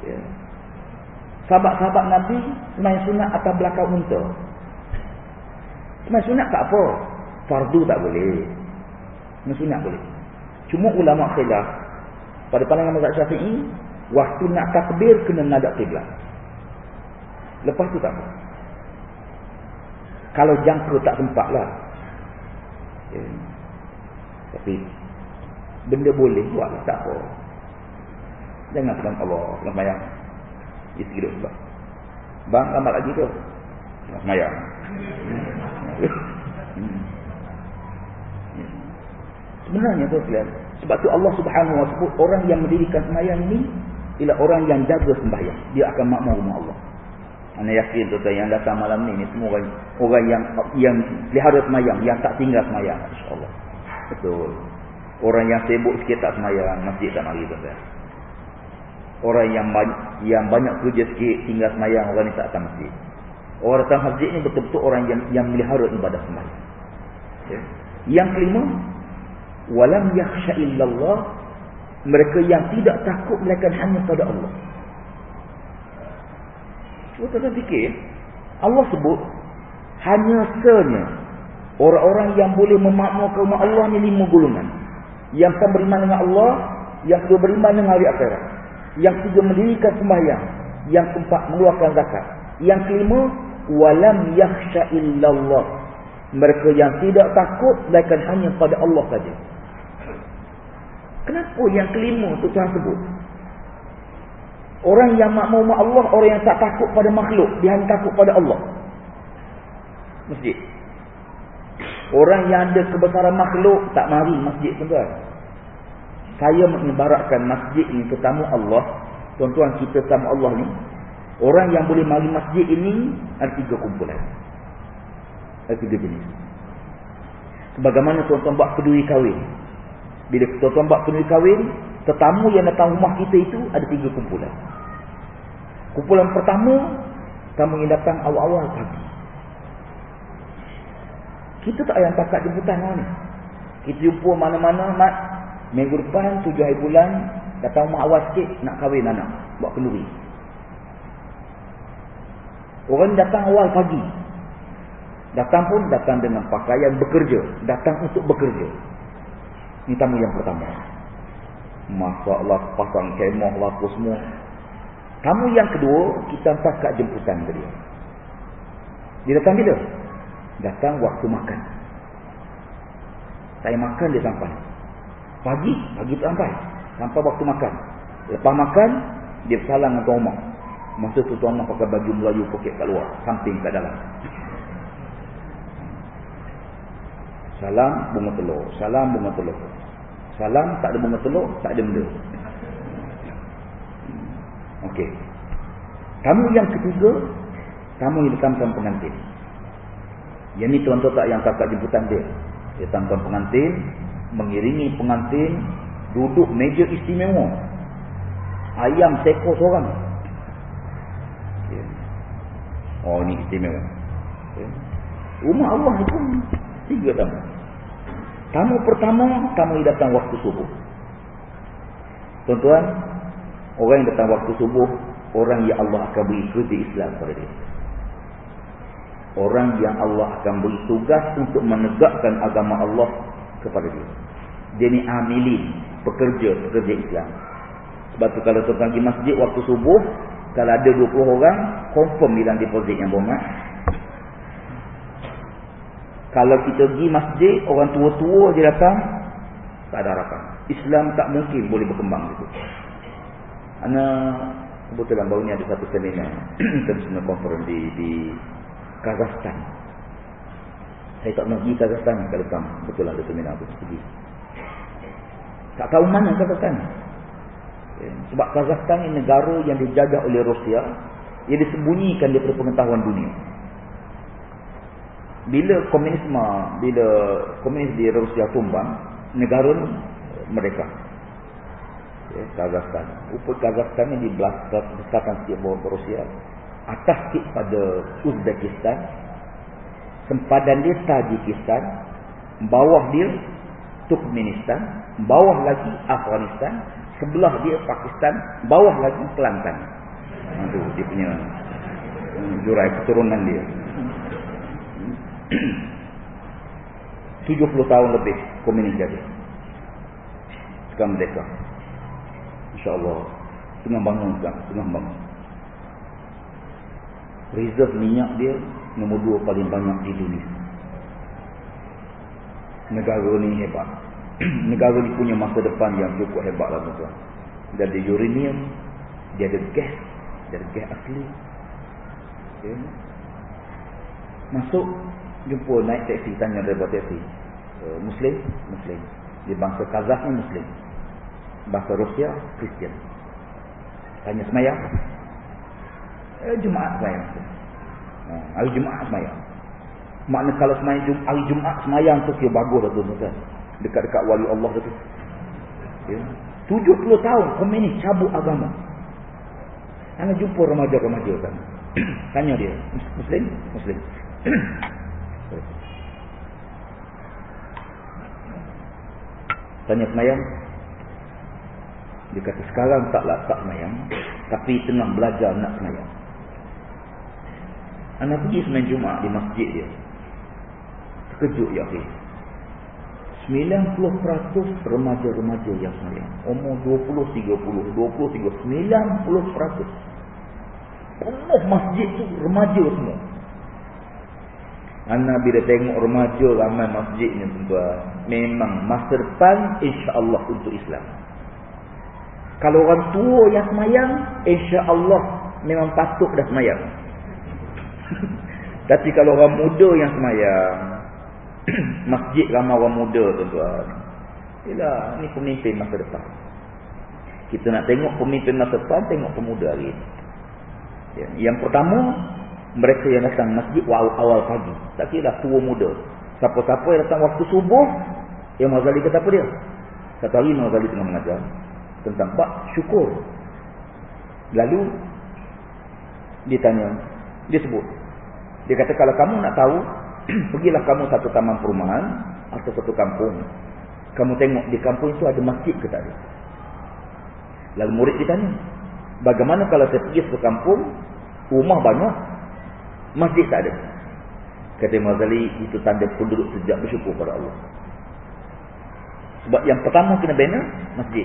Ya. Sahabat-sahabat Nabi semain sunat atas belakang unta. Semain sunat tak apa. Fardu tak boleh. Semain sunat boleh. Cuma ulama khilaf pada pandangan mazhab Syafi'i, waktu nak takbir kena nadab kiblat. Lepas tu tak apa. Kalau jangka tak sempatlah. Ya. Tapi benda boleh buat tak apa. Jangan sedang Allah, sedang bayang. Itu hidup sebab. Bang, lambat lagi tu. Semayang. Sebenarnya tu sekalian. Sebab tu Allah subhanahu wa sebut orang yang mendirikan semayang ini ialah orang yang jaga sembahyang. Dia akan makmur rumah Allah. Anda yakin tu yang datang malam ni, ni semua orang, orang yang yang pelihara semayang, yang tak tinggal semayang. InsyaAllah. Betul. Orang yang sibuk sikit tak semayang, masjid tak mari tuan-tuan. Orang yang banyak, yang banyak kerja sikit tinggal semayang, orang ni tak datang masjid. Orang datang masjid ni betul-betul orang yang yang melihara ibadah semayang. Okay. Yang kelima, walam yakhsha illallah mereka yang tidak takut melainkan hanya pada Allah. Cuba tuan fikir, Allah sebut hanya senya orang-orang yang boleh memakmurkan rumah Allah ni lima golongan. Yang pertama beriman dengan Allah, yang kedua beriman dengan hari akhirat. Yang ketiga mendirikan sembahyang, yang keempat mengeluarkan zakat. Yang kelima walam yakhsha illallah. Mereka yang tidak takut melainkan hanya pada Allah saja. Kenapa yang kelima tu Tuhan sebut? Orang yang makmum Allah, orang yang tak takut pada makhluk, dia hanya takut pada Allah. Masjid. Orang yang ada kebesaran makhluk, tak mari masjid tuan-tuan. Saya mengibaratkan masjid ini tetamu Allah. Tuan-tuan, kita sama Allah ni. Orang yang boleh mari masjid ini, ada tiga kumpulan. Ada tiga jenis. Sebagaimana tuan-tuan buat kedui kahwin. Bila tuan-tuan buat kedui kahwin, tetamu yang datang rumah kita itu ada tiga kumpulan. Kumpulan pertama, tamu yang datang awal-awal pagi. Kita tak payah takat jemputan orang ni. Kita jumpa mana-mana, mat. Minggu depan, tujuh hari bulan, datang rumah awal sikit, nak kahwin anak. Buat kenduri. Orang datang awal pagi. Datang pun datang dengan pakaian bekerja. Datang untuk bekerja. Ini tamu yang pertama. Masalah pasang kemah laku semua. Tamu yang kedua, kita hantar kat jemputan dia. Dia datang bila? Datang waktu makan. Saya makan dia sampai. Pagi, pagi tu sampai. Sampai waktu makan. Lepas makan, dia bersalang dengan tuan rumah. Masa tu tuan rumah pakai baju Melayu poket kat luar. Samping kat dalam. Salam bunga telur. Salam bunga telur. Salam tak ada bunga telur, tak ada benda. Okey. Tamu yang ketiga, tamu yang datang tuan pengantin. Yang ni tuan-tuan tak yang kakak jemputan dia. Dia datang tuan pengantin, mengiringi pengantin, duduk meja istimewa. Ayam sekor seorang. Okay. Oh ni istimewa. Okay. Rumah Allah itu tiga tamu. Tamu pertama, tamu yang datang waktu subuh. Tuan-tuan, Orang yang datang waktu subuh, orang yang Allah akan beri kerja Islam kepada dia. Orang yang Allah akan beri tugas untuk menegakkan agama Allah kepada dia. Dia ni amilin, pekerja, pekerja Islam. Sebab tu kalau tuan pergi masjid waktu subuh, kalau ada 20 orang, confirm bilang deposit yang bomat. Kalau kita pergi masjid, orang tua-tua je datang, tak ada harapan. Islam tak mungkin boleh berkembang gitu. Ana kebetulan baru ni ada satu seminar international conference di di Kazakhstan. Saya tak pergi Kazakhstan kalau tak betul ada seminar tu pergi. Tak tahu mana Kazakhstan. Eh, sebab Kazakhstan ini negara yang dijajah oleh Rusia, ia disembunyikan daripada pengetahuan dunia. Bila komunisme, bila komunis di Rusia tumbang, negara mereka ya, Kazakhstan. Rupa Kazakhstan ni dibesarkan sikit bawah Rusia. Atas sikit pada Uzbekistan. Sempadan dia Tajikistan. Bawah dia Turkmenistan. Bawah lagi Afghanistan. Sebelah dia Pakistan. Bawah lagi Kelantan. Itu dia punya hmm, jurai keturunan dia. 70 tahun lebih komunis jadi. Sekarang merdeka. InsyaAllah. Tengah bangun sekarang. Tengah bangun. Reserve minyak dia nombor dua paling banyak di dunia. Negara ni hebat. Negara ni punya masa depan yang cukup hebat lah tuan. Dia ada uranium. Dia ada gas. Dia ada gas asli. Okay. Masuk. Jumpa naik taksi. Tanya driver taksi. Uh, Muslim? Muslim. Dia bangsa Kazakh ni Muslim bahasa Rusia Kristian. Tanya semayang. Eh, Jumaat semayang. Ha, hari Jumaat semayang. Makna kalau semayang hari Jumaat semayang tu kira bagus tu Dekat-dekat wali Allah tu. Ya. 70 tahun komunis cabut agama. Anda jumpa remaja-remaja. Tanya dia, Muslim? Muslim. Tanya semayang, dia kata sekarang taklah tak semayang. Tapi tengah belajar nak semayang. Anak pergi semayang Jumaat di masjid dia. Terkejut ya akhir. 90% remaja-remaja yang semayang. Umur 20, 30, 20, 30, 90%. Penuh masjid tu remaja semua. Anak bila tengok remaja ramai masjid ni tuan Memang masa depan insya Allah untuk Islam. Kalau orang tua yang semayang, insya-Allah memang patut dah semayang. Tapi kalau orang muda yang semayang, masjid ramai orang muda tuan-tuan. Yalah, ni pemimpin masa depan. Kita nak tengok pemimpin masa depan, tengok pemuda hari ini. Ya. Yang pertama, mereka yang datang masjid awal, awal pagi. Tak kira tua muda. Siapa-siapa yang datang waktu subuh, yang Mazali kata apa dia? Satu hari Mazali tengah mengajar tentang bak syukur. Lalu dia tanya, dia sebut. Dia kata kalau kamu nak tahu, pergilah kamu satu taman perumahan atau satu kampung. Kamu tengok di kampung itu ada masjid ke tak ada? Lalu murid ditanya, bagaimana kalau saya pergi ke kampung, rumah banyak, masjid tak ada? Kata Imam Ghazali, itu tanda penduduk sejak bersyukur pada Allah. Sebab yang pertama kena bina, masjid.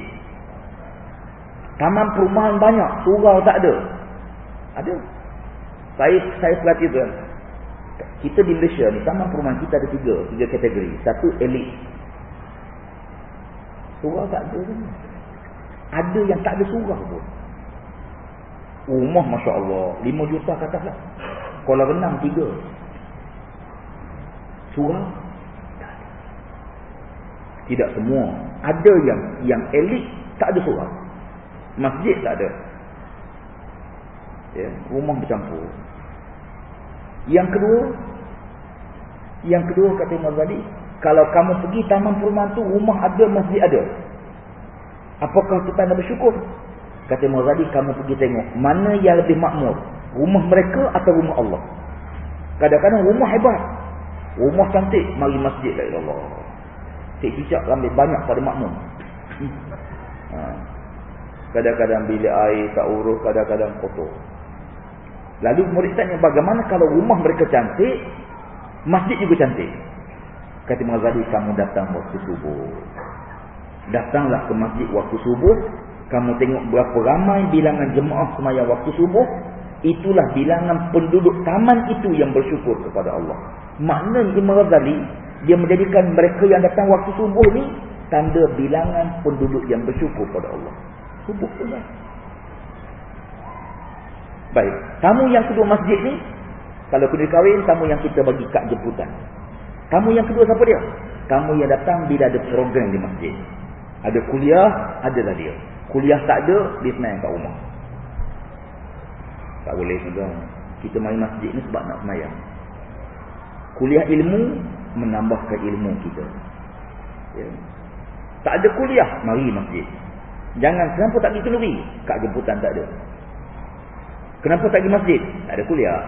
Taman perumahan banyak, surau tak ada. Ada. Saya saya perhati tu. Kita di Malaysia ni, taman perumahan kita ada tiga, tiga kategori. Satu, elit. Surau tak ada. Ada yang tak ada surau pun. Rumah Masya Allah, lima juta kata lah. Kalau renang. Surau, tidak semua. Ada yang yang elit tak ada surau. Masjid tak ada. Ya, rumah bercampur. Yang kedua, yang kedua kata Imam Ghazali, kalau kamu pergi taman perumahan tu rumah ada, masjid ada. Apakah kita nak bersyukur? Kata Imam Ghazali, kamu pergi tengok mana yang lebih makmur, rumah mereka atau rumah Allah. Kadang-kadang rumah hebat. Rumah cantik, mari masjid la ilallah. Cik cicak ambil banyak pada makmum. Ha. Kadang-kadang bila air tak urus, kadang-kadang kotor. Lalu murid tanya, bagaimana kalau rumah mereka cantik, masjid juga cantik? Kata Mazali, kamu datang waktu subuh. Datanglah ke masjid waktu subuh. Kamu tengok berapa ramai bilangan jemaah semaya waktu subuh. Itulah bilangan penduduk taman itu yang bersyukur kepada Allah. Maknanya Imam Ghazali dia menjadikan mereka yang datang waktu subuh ni tanda bilangan penduduk yang bersyukur pada Allah. Subuh pun. Baik. Tamu yang kedua masjid ni, kalau kena kahwin, tamu yang kita bagi kad jemputan. Tamu yang kedua siapa dia? Tamu yang datang bila ada program di masjid. Ada kuliah, adalah dia. Kuliah tak ada, dia semayang kat rumah. Tak boleh tuan Kita main masjid ni sebab nak semayang. Kuliah ilmu, menambahkan ilmu kita. Ya. Tak ada kuliah, mari masjid. Jangan, kenapa tak pergi kenduri? Kak jemputan tak ada. Kenapa tak pergi masjid? Tak ada kuliah.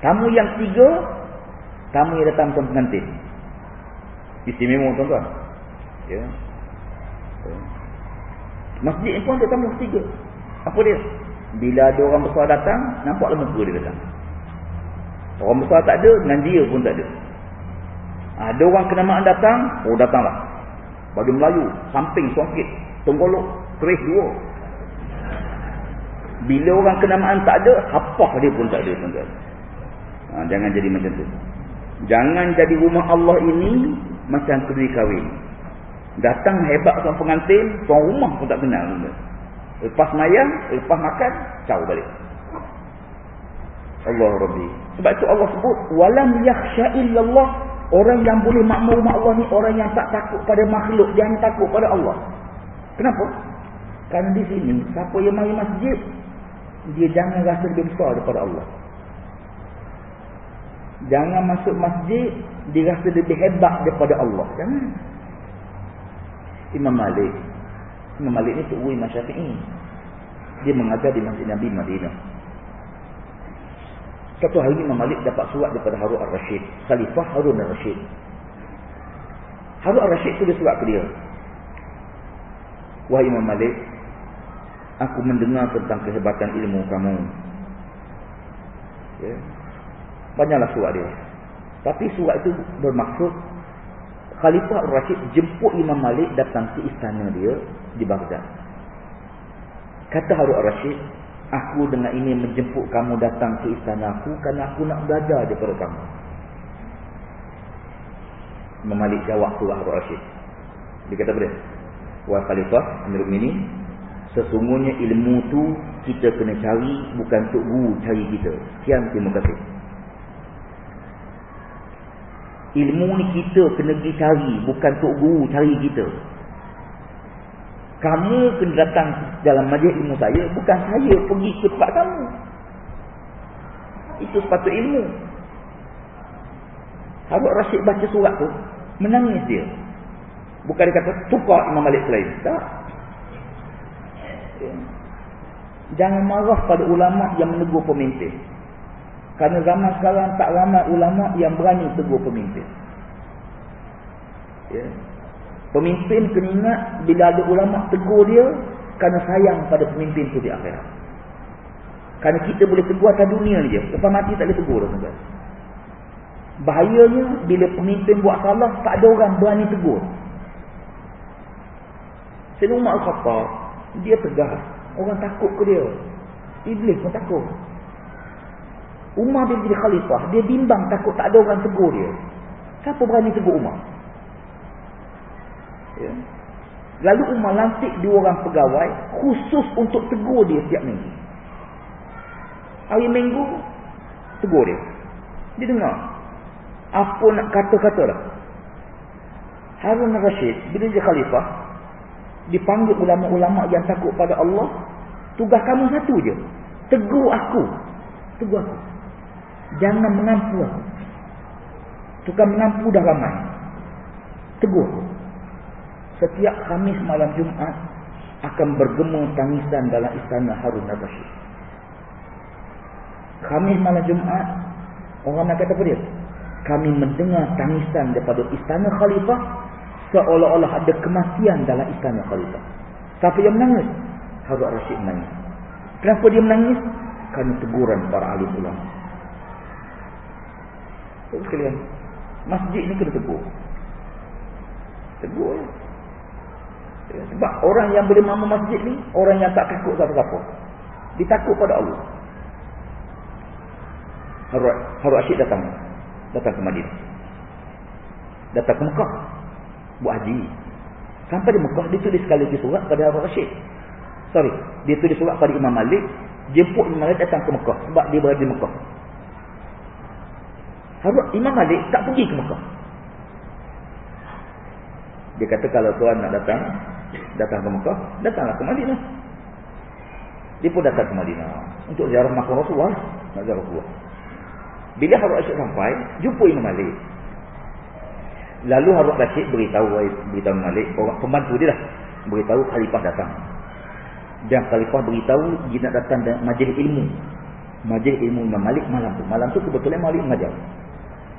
Tamu yang tiga, tamu yang datang tuan pengantin. Istimewa tuan-tuan. Ya. ya. Masjid pun ada tamu tiga. Apa dia? Bila ada orang besar datang, nampaklah muka dia datang. Orang besar tak ada, dengan dia pun tak ada. Ada orang kenamaan datang, oh datanglah. Bagi Melayu, samping, songkit, tenggolok, keris dua. Bila orang kenamaan tak ada, hapah dia pun tak ada. Ha, jangan jadi macam tu. Jangan jadi rumah Allah ini macam kedui kahwin. Datang hebat tuan pengantin, tuan rumah pun tak kenal. Lepas mayang, lepas makan, caw balik. Allah Rabbi. Sebab itu Allah sebut walam yakhsha illallah orang yang boleh makmur rumah Allah ni orang yang tak takut pada makhluk, jangan takut pada Allah. Kenapa? Kerana di sini siapa yang mari masjid dia jangan rasa lebih besar daripada Allah. Jangan masuk masjid dia rasa lebih hebat daripada Allah. Jangan. Imam Malik. Imam Malik ni tuk Imam Syafi'i. Dia mengajar di Masjid Nabi Madinah. Satu hari Imam Malik dapat surat daripada Harun al-Rashid. Khalifah Harun al-Rashid. Harun al-Rashid tulis surat ke dia. Wahai Imam Malik. Aku mendengar tentang kehebatan ilmu kamu. Ya. Banyaklah surat dia. Tapi surat itu bermaksud. Khalifah al-Rashid jemput Imam Malik datang ke istana dia di Baghdad. Kata Harun al-Rashid. Aku dengan ini menjemput kamu datang ke istana aku kerana aku nak belajar daripada kamu. Memalik jawab tu Harun Rashid. Dia kata dia? Wahai Khalifah Amir Mini Sesungguhnya ilmu tu Kita kena cari Bukan Tok Guru cari kita Sekian terima kasih Ilmu ni kita kena pergi cari Bukan Tok Guru cari kita Kamu kena datang dalam majlis ilmu saya Bukan saya pergi ke tempat kamu Itu sepatut ilmu Harus Rashid baca surat tu Menangis dia Bukan dia kata tukar Imam Malik selain. Tak. Jangan marah pada ulama yang menegur pemimpin. Kerana zaman sekarang tak ramai ulama yang berani tegur pemimpin. Ya. Pemimpin kena ingat bila ada ulama tegur dia kerana sayang pada pemimpin tu di akhirat. Kerana kita boleh tegur atas dunia ni je. Lepas mati tak boleh tegur dah. Bahayanya bila pemimpin buat salah tak ada orang berani tegur. Sayyidina Umar Al-Khattab, dia tegas. Orang takut ke dia. Iblis pun takut. Umar bila jadi khalifah, dia bimbang takut tak ada orang tegur dia. Siapa berani tegur Umar? Ya. Lalu Umar lantik dua orang pegawai khusus untuk tegur dia setiap minggu. Hari minggu, tegur dia. Dia dengar. Apa nak kata-kata lah. Harun Rashid, bila dia khalifah, dipanggil ulama-ulama yang takut pada Allah tugas kamu satu je tegur aku tegur aku jangan mengampu aku tukar mengampu dah ramai tegur setiap Khamis malam Jumaat akan bergema tangisan dalam istana Harun Nabashi Khamis malam Jumaat orang nak kata apa dia kami mendengar tangisan daripada istana Khalifah seolah-olah ada kematian dalam istana khalifah. Siapa yang menangis? Harun Rashid menangis. Kenapa dia menangis? Kerana teguran para ahli ulama. Sekalian, masjid ni kena tegur. Tegur. Ya, sebab orang yang boleh mampu masjid ni, orang yang tak takut siapa-siapa. Dia takut pada Allah. Harun Rashid datang. Datang ke Madinah. Datang ke Mekah buat haji. Sampai di Mekah, dia tulis sekali lagi surat pada Harun Rashid. Sorry, dia tulis surat pada Imam Malik. Jemput Imam Malik datang ke Mekah. Sebab dia berada di Mekah. Harun, Imam Malik tak pergi ke Mekah. Dia kata kalau tuan nak datang, datang ke Mekah, datanglah ke Madinah. Dia pun datang ke Madinah. Untuk ziarah makam Rasulullah. Nak ziarah Rasulullah. Bila Harun Rashid sampai, jumpa Imam Malik. Lalu Harun Rashid beritahu beritahu Malik, orang pembantu dia lah. Beritahu khalifah datang. Dan khalifah beritahu dia nak datang dan majlis ilmu. Majlis ilmu Imam Malik malam tu. Malam tu kebetulan Malik mengajar.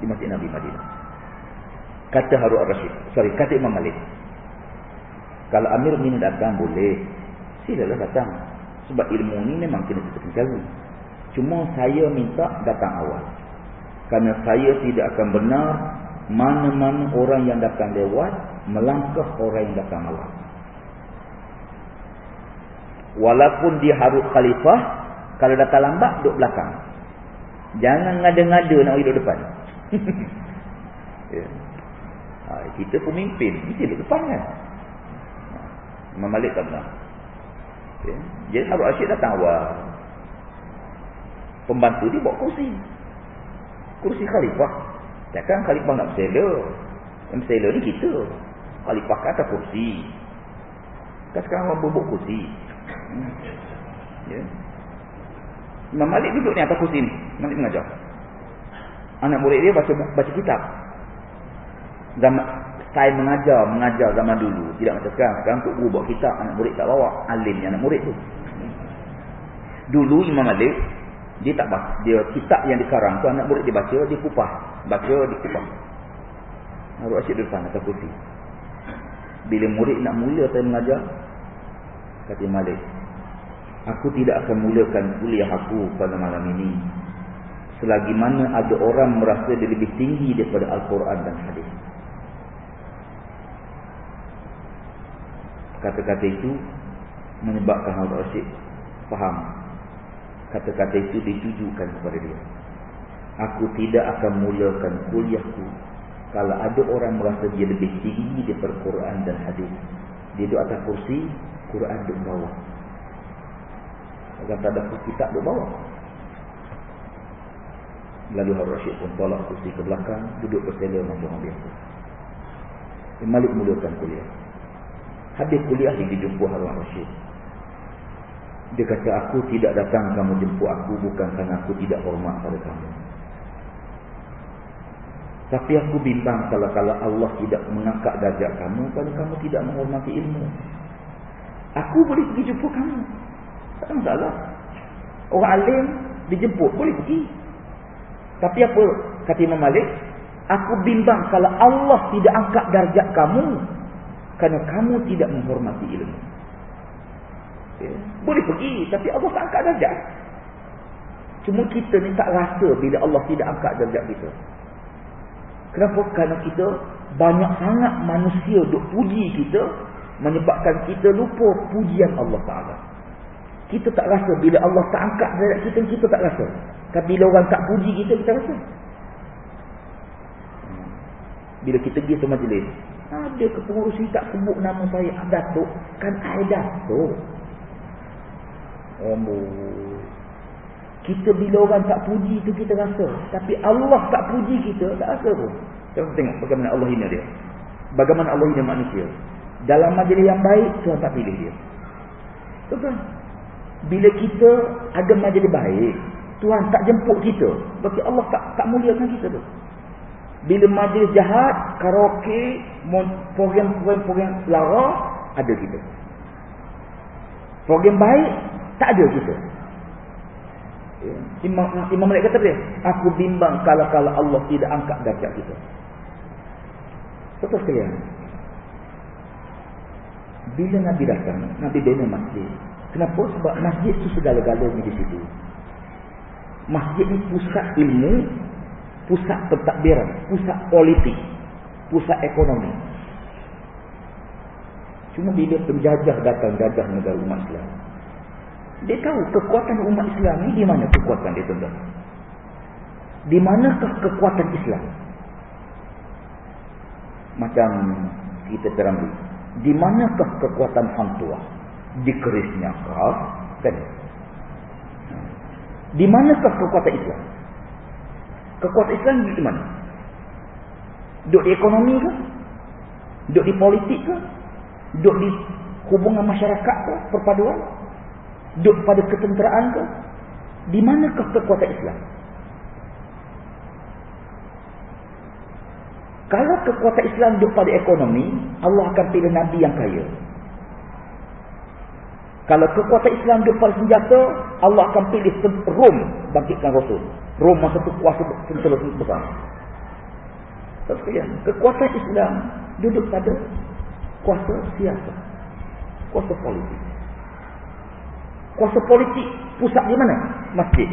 Di Masjid Nabi Madinah. Kata Harun Rashid. Sorry, kata Imam Malik. Kalau Amir Min datang boleh. Silalah datang. Sebab ilmu ni memang kena kita cari. Cuma saya minta datang awal. Kerana saya tidak akan benar mana-mana orang yang datang lewat melangkah orang yang datang malam. Walaupun dia harus khalifah, kalau datang lambat duduk belakang. Jangan ngada-ngada nak duduk depan. ya. ha, kita pemimpin, mesti duduk depan kan. Imam Malik tak benar. Ya. Jadi Harun Asyid datang awal. Pembantu dia bawa kursi. Kursi khalifah. Takkan khalifah nak bersela. Bersela ni kita. Khalifah kan atas kursi. Kan sekarang orang berbuk kursi. Ya. Imam Malik duduk ni atas kursi ni. Malik mengajar. Anak murid dia baca baca kitab. Zaman saya mengajar, mengajar zaman dulu. Tidak macam sekarang. Sekarang untuk guru bawa kitab, anak murid tak bawa. Alim ni anak murid tu. Dulu Imam Malik dia tak baca. Dia kitab yang dikarang tu anak murid dia baca, dia kupah. Baca, dia kupah. Harus asyik depan atas kursi. Bila murid nak mula saya mengajar, kata Malik, aku tidak akan mulakan kuliah aku pada malam ini. Selagi mana ada orang merasa dia lebih tinggi daripada Al-Quran dan Hadis. Kata-kata itu menyebabkan Harun Rashid faham kata-kata itu ditujukan kepada dia. Aku tidak akan mulakan kuliahku kalau ada orang merasa dia lebih tinggi daripada Quran dan hadis. Dia duduk atas kursi, Quran duduk bawah. Tak ada kitab duduk bawah. Lalu Harun Rashid pun tolak kursi ke belakang, duduk bersela macam orang biasa. Malik mulakan kuliah. Habis kuliah dia dijumpa Harun Rashid. Dia kata, aku tidak datang kamu jemput aku bukan kerana aku tidak hormat pada kamu. Tapi aku bimbang kalau-kalau Allah tidak mengangkat darjat kamu kalau kamu tidak menghormati ilmu. Aku boleh pergi jumpa kamu. Tak ada masalah. Orang alim dijemput, boleh pergi. Tapi apa kata Imam Malik? Aku bimbang kalau Allah tidak angkat darjat kamu kerana kamu tidak menghormati ilmu. Ya. Boleh pergi tapi Allah tak angkat darjat. Cuma kita ni tak rasa bila Allah tidak angkat darjat kita. Kenapa? Kerana kita banyak sangat manusia duk puji kita menyebabkan kita lupa pujian Allah Taala. Kita tak rasa bila Allah tak angkat darjat kita kita tak rasa. Tapi bila orang tak puji kita kita rasa. Bila kita pergi ke majlis, ada kepengurusi tak sebut nama saya Datuk, kan I Datuk. Ambul. Kita bila orang tak puji tu kita rasa. Tapi Allah tak puji kita, tak rasa pun. Kita tengok bagaimana Allah hina dia. Bagaimana Allah hina manusia. Dalam majlis yang baik, Tuhan tak pilih dia. Betul. Bila kita ada majlis baik, Tuhan tak jemput kita. Berarti Allah tak tak muliakan kita tu. Bila majlis jahat, karaoke, program-program lara, ada kita. Program baik, tak ada kita. Ya. Imam, Imam Malik kata dia, aku bimbang kalau-kalau Allah tidak angkat darjat kita. Betul sekalian. Bila Nabi datang, Nabi bina masjid. Kenapa? Sebab masjid itu segala-galanya di situ. Masjid ini pusat ilmu, pusat pentadbiran, pusat politik, pusat ekonomi. Cuma bila penjajah datang jajah negara umat Islam, dia tahu kekuatan umat Islam ni di mana kekuatan dia tuan Di manakah kekuatan Islam? Macam kita terambil. Di manakah kekuatan hantua? Di kerisnya kah? Kan? Di manakah kekuatan Islam? Kekuatan Islam di mana? Duduk di ekonomi ke? Duduk di politik ke? Duduk di hubungan masyarakat ke? Perpaduan? duduk pada ketenteraan ke? Di manakah kekuatan Islam? Kalau kekuatan Islam duduk pada ekonomi, Allah akan pilih Nabi yang kaya. Kalau kekuatan Islam duduk pada senjata, Allah akan pilih Rom bangkitkan Rasul. Rom masa itu kuasa tentera besar. Kekuatan Islam duduk pada kuasa siasat. Kuasa politik. Kuasa politik pusat di mana? Masjid.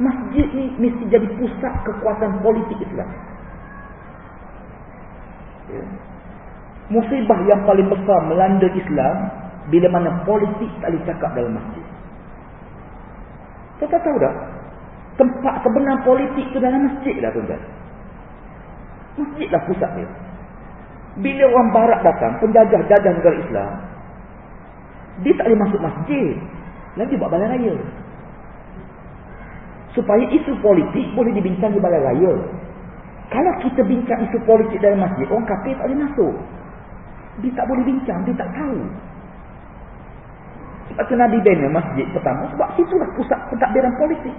Masjid ni mesti jadi pusat kekuatan politik Islam. Ya. Musibah yang paling besar melanda Islam bila mana politik tak boleh cakap dalam masjid. Kita tahu tak? Tempat sebenar politik tu dalam masjid lah tuan-tuan. Masjid lah pusat dia. Bila orang barat datang, penjajah-jajah negara Islam, dia tak boleh masuk masjid. Lagi buat balai raya. Supaya isu politik boleh dibincang di balai raya. Kalau kita bincang isu politik dalam masjid, orang kafir tak boleh masuk. Dia tak boleh bincang, dia tak tahu. Sebab tu Nabi bina masjid pertama, sebab situlah pusat pentadbiran politik.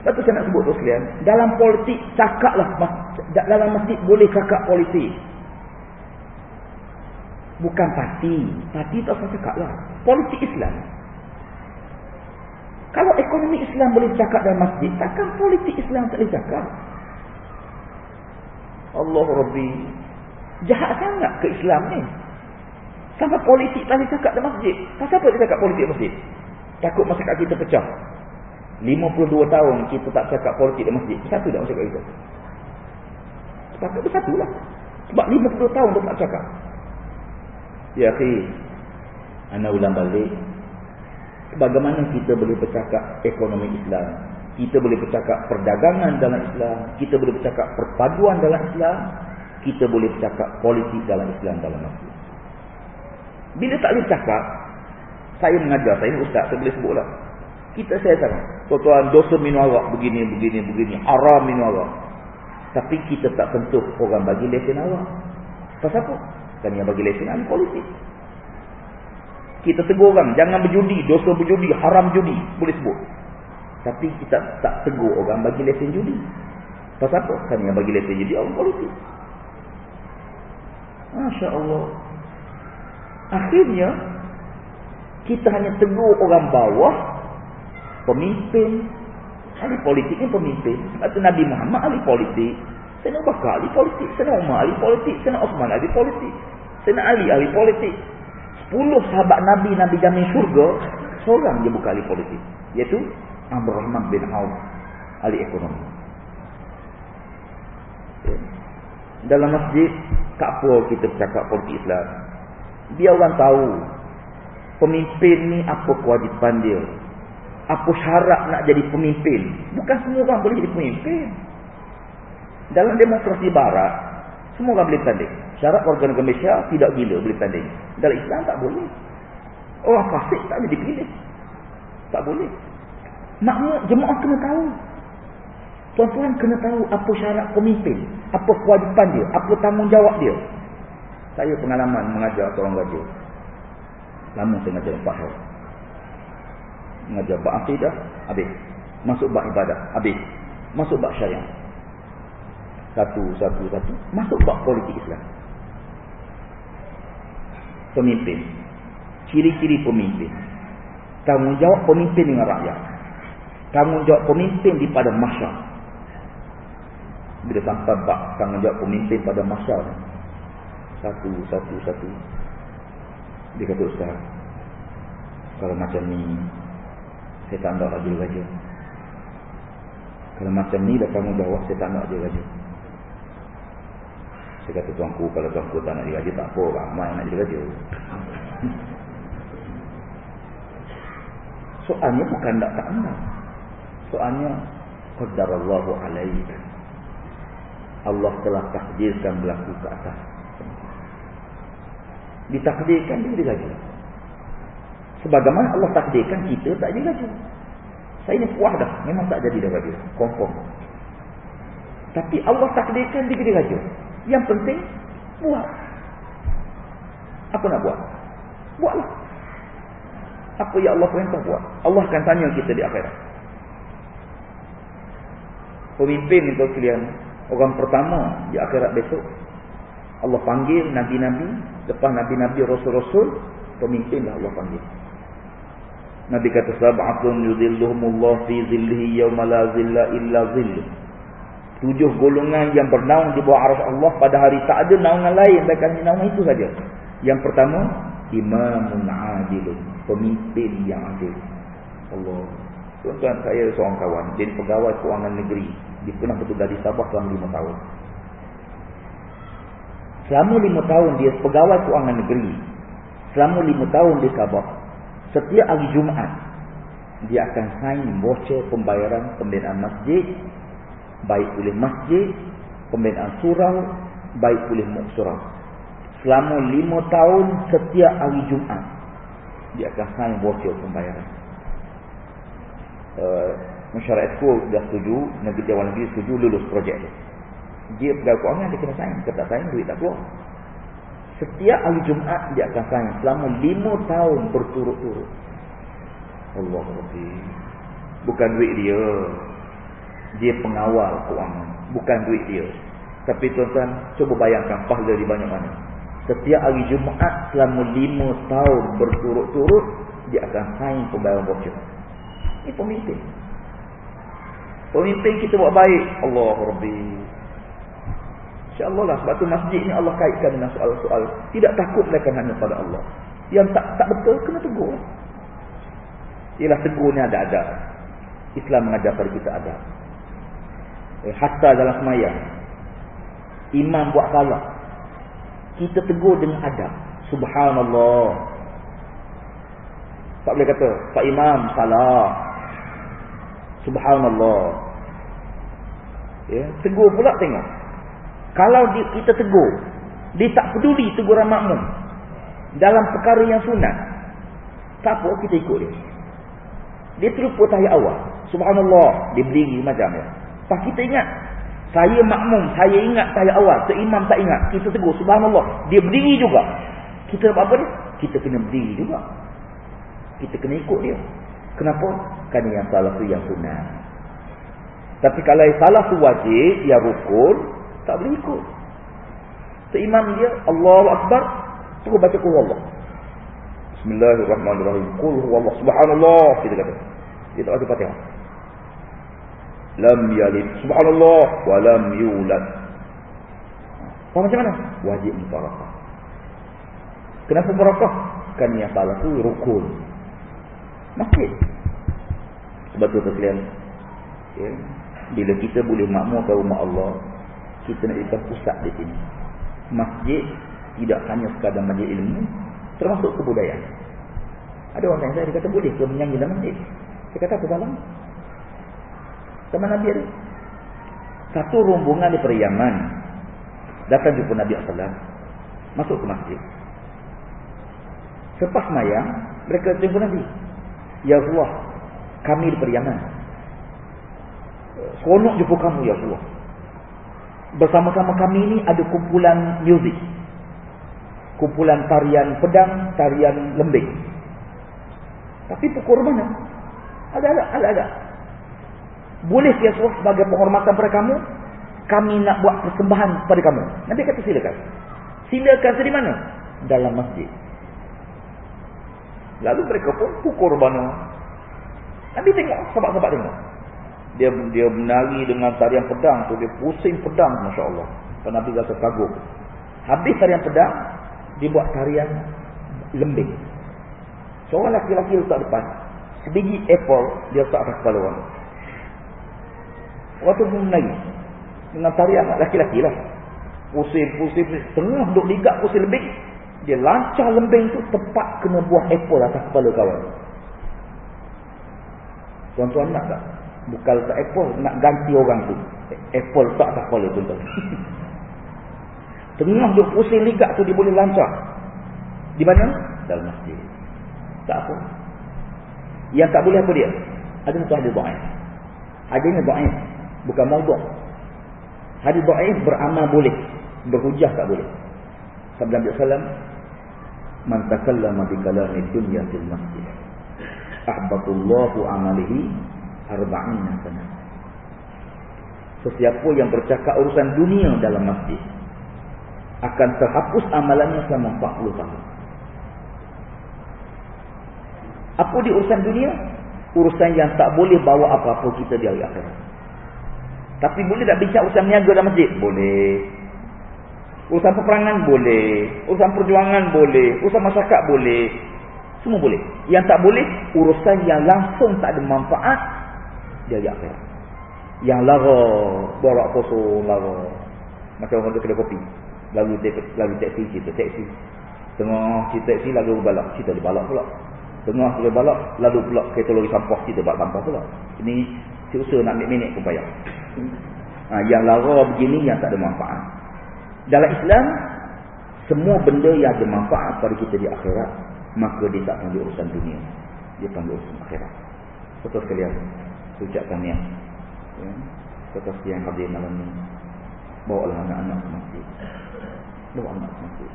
Sebab tu saya nak sebut tu sekalian. Dalam politik, cakaplah. Dalam masjid boleh cakap politik. Bukan parti. Parti tak usah cakap lah. Politik Islam. Kalau ekonomi Islam boleh cakap dalam masjid, takkan politik Islam tak boleh cakap? Allah Rabbi. Jahat sangat ke Islam ni. Sampai politik boleh cakap dalam masjid. Pasal apa dia cakap politik masjid? Takut masyarakat kita pecah. 52 tahun kita tak cakap politik dalam masjid. Satu tak masyarakat kita? Sepatutnya bersatu lah. Sebab 50 tahun tu tak cakap. Ya akhi, anda ulang balik. Bagaimana kita boleh bercakap ekonomi Islam? Kita boleh bercakap perdagangan dalam Islam. Kita boleh bercakap perpaduan dalam Islam. kita boleh bercakap politik dalam Islam dalam masjid. Bila tak boleh bercakap, saya mengajar, saya ustaz, saya boleh sebutlah. Kita saya tahu, tuan-tuan dosa minum arak begini, begini, begini, haram minum arak. Tapi kita tak tentu orang bagi lesen arak. Pasal apa? Kan yang bagi lesen ahli politik. Kita tegur orang, jangan berjudi, dosa berjudi, haram judi, boleh sebut. Tapi kita tak tegur orang bagi lesen judi. Pasal apa? Kan yang bagi lesen judi orang politik. Masya Allah. Akhirnya, kita hanya tegur orang bawah, pemimpin, ahli politik ni pemimpin. Sebab tu Nabi Muhammad ahli politik. Saya nak bakal ahli politik. Nak Umar ahli politik. Nak Osman ahli politik. Nak Ali ahli politik. Sepuluh sahabat Nabi, Nabi jamin syurga, seorang dia bukan ahli politik. Iaitu Abdul Rahman bin Auf, ahli ekonomi. Dalam masjid, tak apa kita bercakap politik Islam. Biar orang tahu pemimpin ni apa kewajipan dia. Apa syarat nak jadi pemimpin. Bukan semua orang boleh jadi pemimpin. Dalam demokrasi barat, semua orang boleh tanding. Syarat warga negara Malaysia tidak gila boleh tanding. Dalam Islam tak boleh. Orang fasik tak boleh dipilih. Tak boleh. Maknanya jemaah kena tahu. Tuan-tuan kena tahu apa syarat pemimpin. Apa kewajipan dia. Apa tanggungjawab dia. Saya pengalaman mengajar seorang raja. Lama saya mengajar hari. Mengajar bak akidah, habis. Masuk bak ibadah, habis. Masuk bak syariah. Satu, satu, satu. Masuk bak politik Islam. Pemimpin. Ciri-ciri pemimpin. Tanggungjawab pemimpin dengan rakyat. Tanggungjawab pemimpin di pada masyarakat. Bila sampai bak tanggungjawab pemimpin pada masyarakat. Satu, satu, satu. Dia kata Ustaz Kalau macam ni Saya tak nak lagi raja Kalau macam ni dah kamu jawab Saya tak nak dia raja Saya kata tuanku Kalau tuanku tak nak dia raja Tak apa ramai nak jadi raja Soalnya bukan tak tak nak. Soalnya Qadarallahu alaika. Allah telah takdirkan berlaku ke atas ditakdirkan dia diraju. Sebagaimana Allah takdirkan kita tak diraju. Saya ni puas dah. Memang tak jadi dah raju. Confirm. Tapi Allah takdirkan dia diraju. Yang penting, buat. Apa nak buat? Buatlah. Apa yang Allah perintah buat. Allah akan tanya kita di akhirat. Pemimpin itu kalian. Orang pertama di akhirat besok. Allah panggil Nabi-Nabi Lepas Nabi-Nabi Rasul-Rasul, pemimpinlah Allah panggil. Nabi kata sab'atun yudhilluhumullah fi zillihi yawma la zilla illa zilluh. Tujuh golongan yang bernaung di bawah arus Allah pada hari tak ada naungan lain bahkan naungan itu saja. Yang pertama, imamun adilun, pemimpin yang adil. Allah. Tuan-tuan saya seorang kawan, jadi pegawai kewangan negeri. Dia pernah bertugas di Sabah selama lima tahun. Selama lima tahun dia pegawai kewangan negeri. Selama lima tahun dia Sabah. Setiap hari Jumaat. Dia akan sign voucher pembayaran pembinaan masjid. Baik oleh masjid. Pembinaan surau. Baik oleh surau. Selama lima tahun setiap hari Jumaat. Dia akan sign voucher pembayaran. Uh, masyarakat dah setuju. Negeri Tiawan Negeri setuju lulus projek itu dia pegawai kewangan dia kena sayang. Kata sayang duit tak keluar setiap hari Jumaat dia akan sayang. Selama lima tahun berturut-turut. Allah Rabbi. Bukan duit dia. Dia pengawal kewangan bukan duit dia. Tapi tuan-tuan cuba bayangkan pahala di banyak mana setiap hari Jumaat selama lima tahun berturut-turut dia akan sayang pembayaran bocor ini pemimpin. Pemimpin kita buat baik. Allah Rabbi InsyaAllah lah. Sebab tu masjid ni Allah kaitkan dengan soal-soal. Tidak takut mereka hanya pada Allah. Yang tak tak betul, kena tegur. Ialah tegur ni ada-ada. Islam mengajar pada kita ada. Eh, hatta dalam semayang. Imam buat salah. Kita tegur dengan adab. Subhanallah. Tak boleh kata, Pak Imam salah. Subhanallah. Ya, tegur pula tengok. Kalau kita tegur, dia tak peduli teguran makmum. Dalam perkara yang sunat. Tak apa, kita ikut dia. Dia terlupa tahiyat awal. Subhanallah. Dia berdiri macam dia. Tak kita ingat. Saya makmum, saya ingat tahiyat awal. Seimam tak ingat. Kita tegur, subhanallah. Dia berdiri juga. Kita buat apa dia? Kita kena berdiri juga. Kita kena ikut dia. Kenapa? Kerana yang salah tu yang sunat. Tapi kalau yang salah tu wajib, yang rukun, tak boleh ikut. Seimam dia, Allahu Akbar, terus baca kul Allah. Bismillahirrahmanirrahim. Kul Allah. Subhanallah. Kita kata. Dia tak baca fatihah. Lam yalid. Subhanallah. Wa lam yulad. Faham macam mana? Wajib mubarakah. Kenapa mubarakah? Kan yang salah tu rukun. Masjid. Sebab tu sekalian. Ya. Bila kita boleh makmurkan rumah Allah. Kita nak ikat pusat di sini. Masjid. Tidak hanya sekadar majlis ilmu. Termasuk kebudayaan. Ada orang yang saya dia kata boleh ke menyanyi dalam masjid. Saya kata apa dalam? Sama Nabi ada. Satu rombongan daripada Yaman. Datang jumpa Nabi SAW. Masuk ke masjid. Selepas mayang, mereka jumpa Nabi. Ya Allah, kami daripada Yaman. Seronok jumpa kamu, Ya Allah. Bersama-sama kami ini ada kumpulan muzik. Kumpulan tarian pedang, tarian lembing. Tapi pukul mana? Ada-ada, ada-ada. Boleh ya Allah sebagai penghormatan pada kamu, kami nak buat persembahan pada kamu. Nabi kata silakan. Silakan dari mana? Dalam masjid. Lalu mereka pun pukul mana. Nabi tengok, sahabat-sahabat tengok. Dia dia menari dengan tarian pedang tu, dia pusing pedang, Masya Allah. Dan Nabi rasa kagum. Habis tarian pedang, dia buat tarian lembing. Seorang laki-laki letak depan. Sebiji apple, dia letak atas kepala orang. Waktu pun menari. Dengan tarian laki-laki lah. Pusing-pusing. Tengah duduk ligak pusing lembing. Dia lancar lembing tu tepat kena buah apple atas kepala kawan. Tuan-tuan nak tak? Bukan letak apple, nak ganti orang tu. Apple tak atas kepala tuan-tuan. Tengah duduk pusing ligak tu dia boleh lancar. Di mana? Dalam masjid. Tak apa. Yang tak boleh apa dia? Ada satu hadis da'if. Hadisnya da'if. Bukan mauduk. Hadis da'if beramal boleh. Berhujah tak boleh. Sabda Nabi Sallam. Man takallama bi kalami dunya fil masjid. Ahbatullahu amalihi arba'ina sana. Sesiapa yang bercakap urusan dunia dalam masjid. Akan terhapus amalannya selama 40 tahun. Apa di urusan dunia? Urusan yang tak boleh bawa apa-apa kita di hari akhirat. Tapi boleh tak bincang urusan niaga dalam masjid? Boleh. Urusan peperangan? Boleh. Urusan perjuangan? Boleh. Urusan masyarakat? Boleh. Semua boleh. Yang tak boleh, urusan yang langsung tak ada manfaat di akhirat. Yang lara, borak kosong, lara. Macam orang tu kena kopi. Lalu, lalu teksi, cerita teksi. Tengah cerita teksi, lalu balak. Cerita di balak pula. Tengah boleh balak, lalu pula kereta lori sampah kita buat sampah pula. Ini susah nak minit pun payah. Ha, yang lara begini yang tak ada manfaat. Dalam Islam, semua benda yang ada manfaat pada kita di akhirat, maka dia tak panggil urusan dunia. Dia panggil urusan akhirat. Betul sekalian. Ucapkan yang. Ya. Betul sekalian hadir malam ini. Bawa lah anak-anak ke masjid. Bawa anak ke masjid.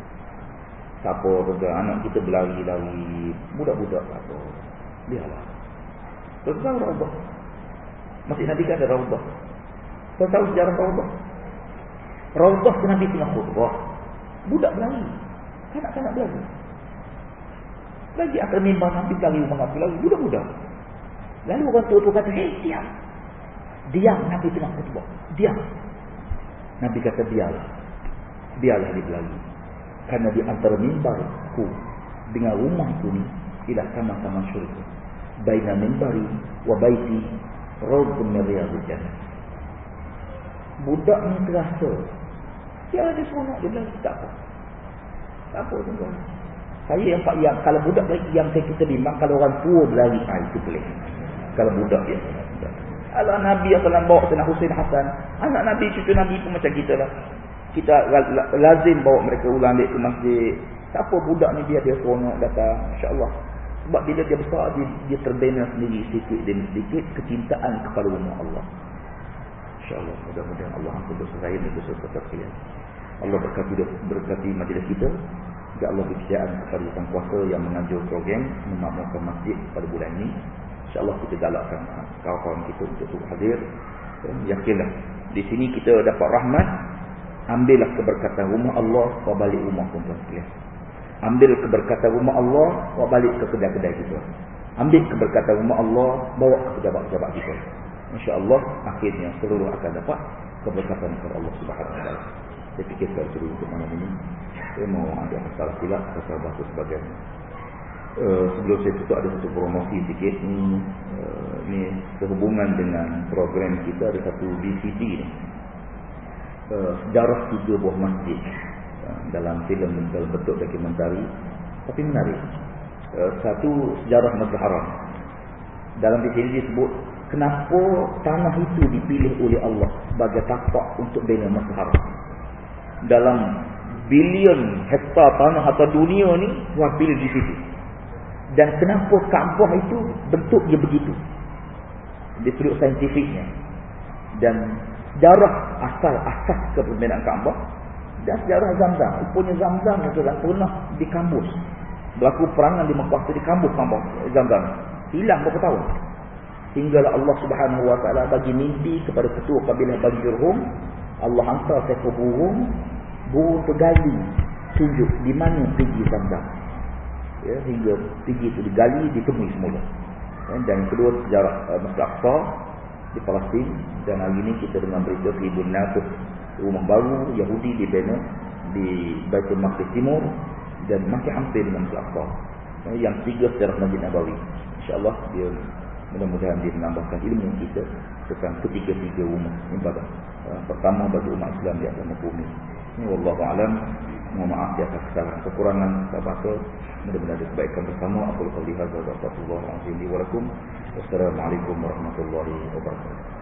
Tak apa juga anak kita berlari-lari. Budak-budak tak apa. Biarlah. Terus tahu Raubah. Masih Nabi kan ada Raubah. Terus tahu sejarah Raubah. Raubah ke Nabi tengah khutbah. Budak berlari. Kanak-kanak berlari. Lagi akan memang Nabi berlari rumah Nabi lagi. Budak-budak. Lalu orang tua tu kata, hei diam. Diam Nabi tengah khutbah. Diam. Nabi kata, biarlah. Biarlah dia berlari. Karena di antara mimbarku dengan rumahku ni ialah sama-sama syurga. Baina mimbari wa baiti rawdun min riyadil jannah. Budak ni terasa. Dia ada seronok dia bilang tak apa. Tak apa tuan. Saya yang yang kalau budak yang saya kita bimbang kalau orang tua berlari ah itu boleh. Kalau budak dia. Allah Nabi yang telah bawa Sayyidina Husain Hasan, anak Nabi cucu Nabi pun macam kita lah. kita lazim bawa mereka ulang ke masjid siapa budak ni dia dia seronok datang insyaAllah sebab bila dia besar dia, dia terbina sendiri sedikit demi sedikit kecintaan kepada rumah Allah insyaAllah mudah-mudahan Allah dosa saya dan sekalian Allah berkati berkati majlis kita Ya Allah kepercayaan kepada sang kuasa yang menganjur program memakmurkan masjid pada bulan ini. InsyaAllah kita galakkan kawan-kawan kita untuk hadir. Yakinlah. Di sini kita dapat rahmat. Ambillah keberkatan rumah Allah bawa balik rumah pun tuan sekalian. Ambil keberkatan rumah Allah bawa balik ke kedai-kedai kita. Ambil keberkatan rumah Allah bawa ke pejabat-pejabat kita. insya-Allah akhirnya seluruh akan dapat keberkatan dari Allah Subhanahu wa taala. Saya fikir saya suruh untuk malam ini. Saya mau ada masalah silap pasal bahasa sebagainya uh, sebelum saya tutup ada satu promosi sikit. Ni uh, ni sehubungan dengan program kita. Ada satu VCD ni. Uh, sejarah tiga buah masjid. Uh, dalam filem dalam bentuk dokumentari. Tapi menarik. Uh, satu sejarah Masjid Haram. Dalam sini disebut kenapa tanah itu dipilih oleh Allah sebagai tapak untuk bina Masjid Haram? Dalam bilion hektar tanah atau dunia ni pilih di situ dan kenapa Kaabah itu bentuknya begitu di sudut saintifiknya dan sejarah asal asas kepemimpinan Kaabah dan sejarah Zamzam. Rupanya Zamzam itu dah pernah di kampus. Berlaku perangan di Mekah itu di kampus Kaabah Zamzam. Hilang berapa tahun. Hinggalah Allah Subhanahu Wa Taala bagi mimpi kepada ketua kabilah Bani Jurhum. Allah hantar seekor burung. Burung tergali. Tunjuk di mana pergi Zamzam. Ya, hingga pergi itu digali, ditemui semula. Dan yang kedua sejarah uh, Masjid Aqsa di Palestin. Dan hari ini kita dengan berita Tribun Nasuf rumah baru Yahudi di Bena di Baitul Maqdis Timur dan masih hampir dengan Al-Aqsa eh, yang tiga sejarah Masjid Nabawi. insyaAllah dia mudah-mudahan dia menambahkan ilmu kita tentang ketiga-tiga rumah ibadah eh, pertama bagi umat Islam di atas bumi. Ini Wallahu'alam mohon maaf di atas kesalahan kekurangan tak apa mudah-mudahan kebaikan bersama. Aku lihat. Wa rahmatullahi wa Wassalamualaikum warahmatullahi wabarakatuh